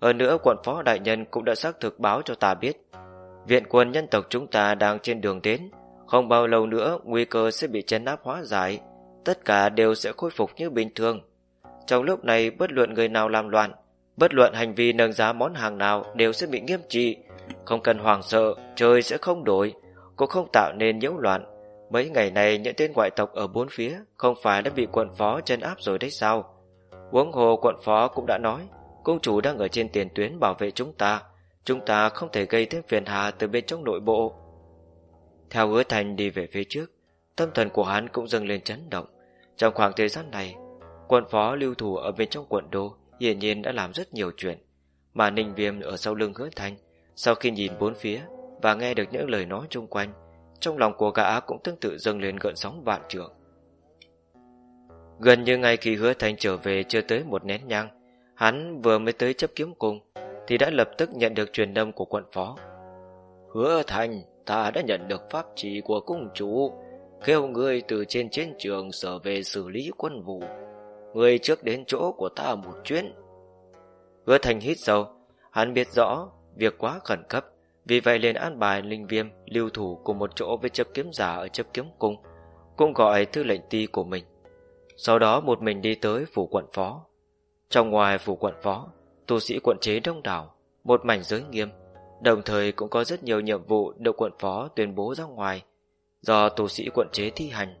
Hơn nữa quận phó đại nhân cũng đã xác thực báo cho ta biết, viện quân nhân tộc chúng ta đang trên đường đến, không bao lâu nữa nguy cơ sẽ bị chấn áp hóa giải, tất cả đều sẽ khôi phục như bình thường. Trong lúc này bất luận người nào làm loạn, bất luận hành vi nâng giá món hàng nào đều sẽ bị nghiêm trị, không cần hoàng sợ, trời sẽ không đổi, cũng không tạo nên nhiễu loạn. Mấy ngày này những tên ngoại tộc ở bốn phía không phải đã bị quận phó chân áp rồi đấy sao? uống hồ quận phó cũng đã nói, công chủ đang ở trên tiền tuyến bảo vệ chúng ta, chúng ta không thể gây thêm phiền hà từ bên trong nội bộ. Theo hứa thành đi về phía trước, tâm thần của hắn cũng dâng lên chấn động. Trong khoảng thời gian này, quận phó lưu thủ ở bên trong quận đô hiển nhiên đã làm rất nhiều chuyện, mà Ninh Viêm ở sau lưng hứa thành, sau khi nhìn bốn phía và nghe được những lời nói chung quanh, trong lòng của gã cũng tương tự dâng lên gợn sóng vạn trường. Gần như ngay khi hứa thành trở về chưa tới một nén nhang, hắn vừa mới tới chấp kiếm cung, thì đã lập tức nhận được truyền âm của quận phó. Hứa thành, ta đã nhận được pháp chỉ của cung chủ, kêu ngươi từ trên chiến trường sở về xử lý quân vụ. Ngươi trước đến chỗ của ta một chuyến. Hứa thành hít sâu, hắn biết rõ việc quá khẩn cấp, vì vậy liền an bài linh viêm lưu thủ cùng một chỗ với chấp kiếm giả ở chấp kiếm cung, cũng gọi thư lệnh ti của mình. Sau đó một mình đi tới phủ quận phó. Trong ngoài phủ quận phó, tu sĩ quận chế đông đảo, một mảnh giới nghiêm, đồng thời cũng có rất nhiều nhiệm vụ được quận phó tuyên bố ra ngoài, do tu sĩ quận chế thi hành.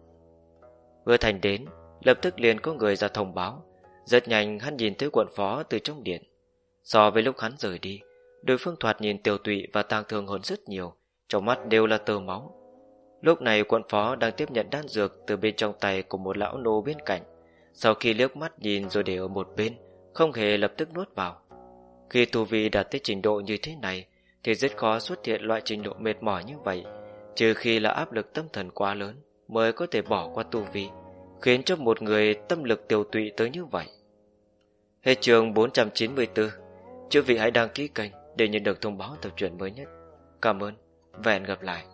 Vừa thành đến, lập tức liền có người ra thông báo, rất nhanh hắn nhìn thấy quận phó từ trong điện. So với lúc hắn rời đi, Đối phương thoạt nhìn tiêu tụy và tang thương hơn rất nhiều, Trong mắt đều là tơ máu. Lúc này quận phó đang tiếp nhận đan dược Từ bên trong tay của một lão nô bên cạnh. Sau khi liếc mắt nhìn rồi để ở một bên, Không hề lập tức nuốt vào. Khi tu vi đạt tới trình độ như thế này, Thì rất khó xuất hiện loại trình độ mệt mỏi như vậy, Trừ khi là áp lực tâm thần quá lớn Mới có thể bỏ qua tu vi, Khiến cho một người tâm lực tiêu tụy tới như vậy. Hết trường 494 Chư vị hãy đăng ký kênh để nhận được thông báo tập truyện mới nhất. Cảm ơn và hẹn gặp lại.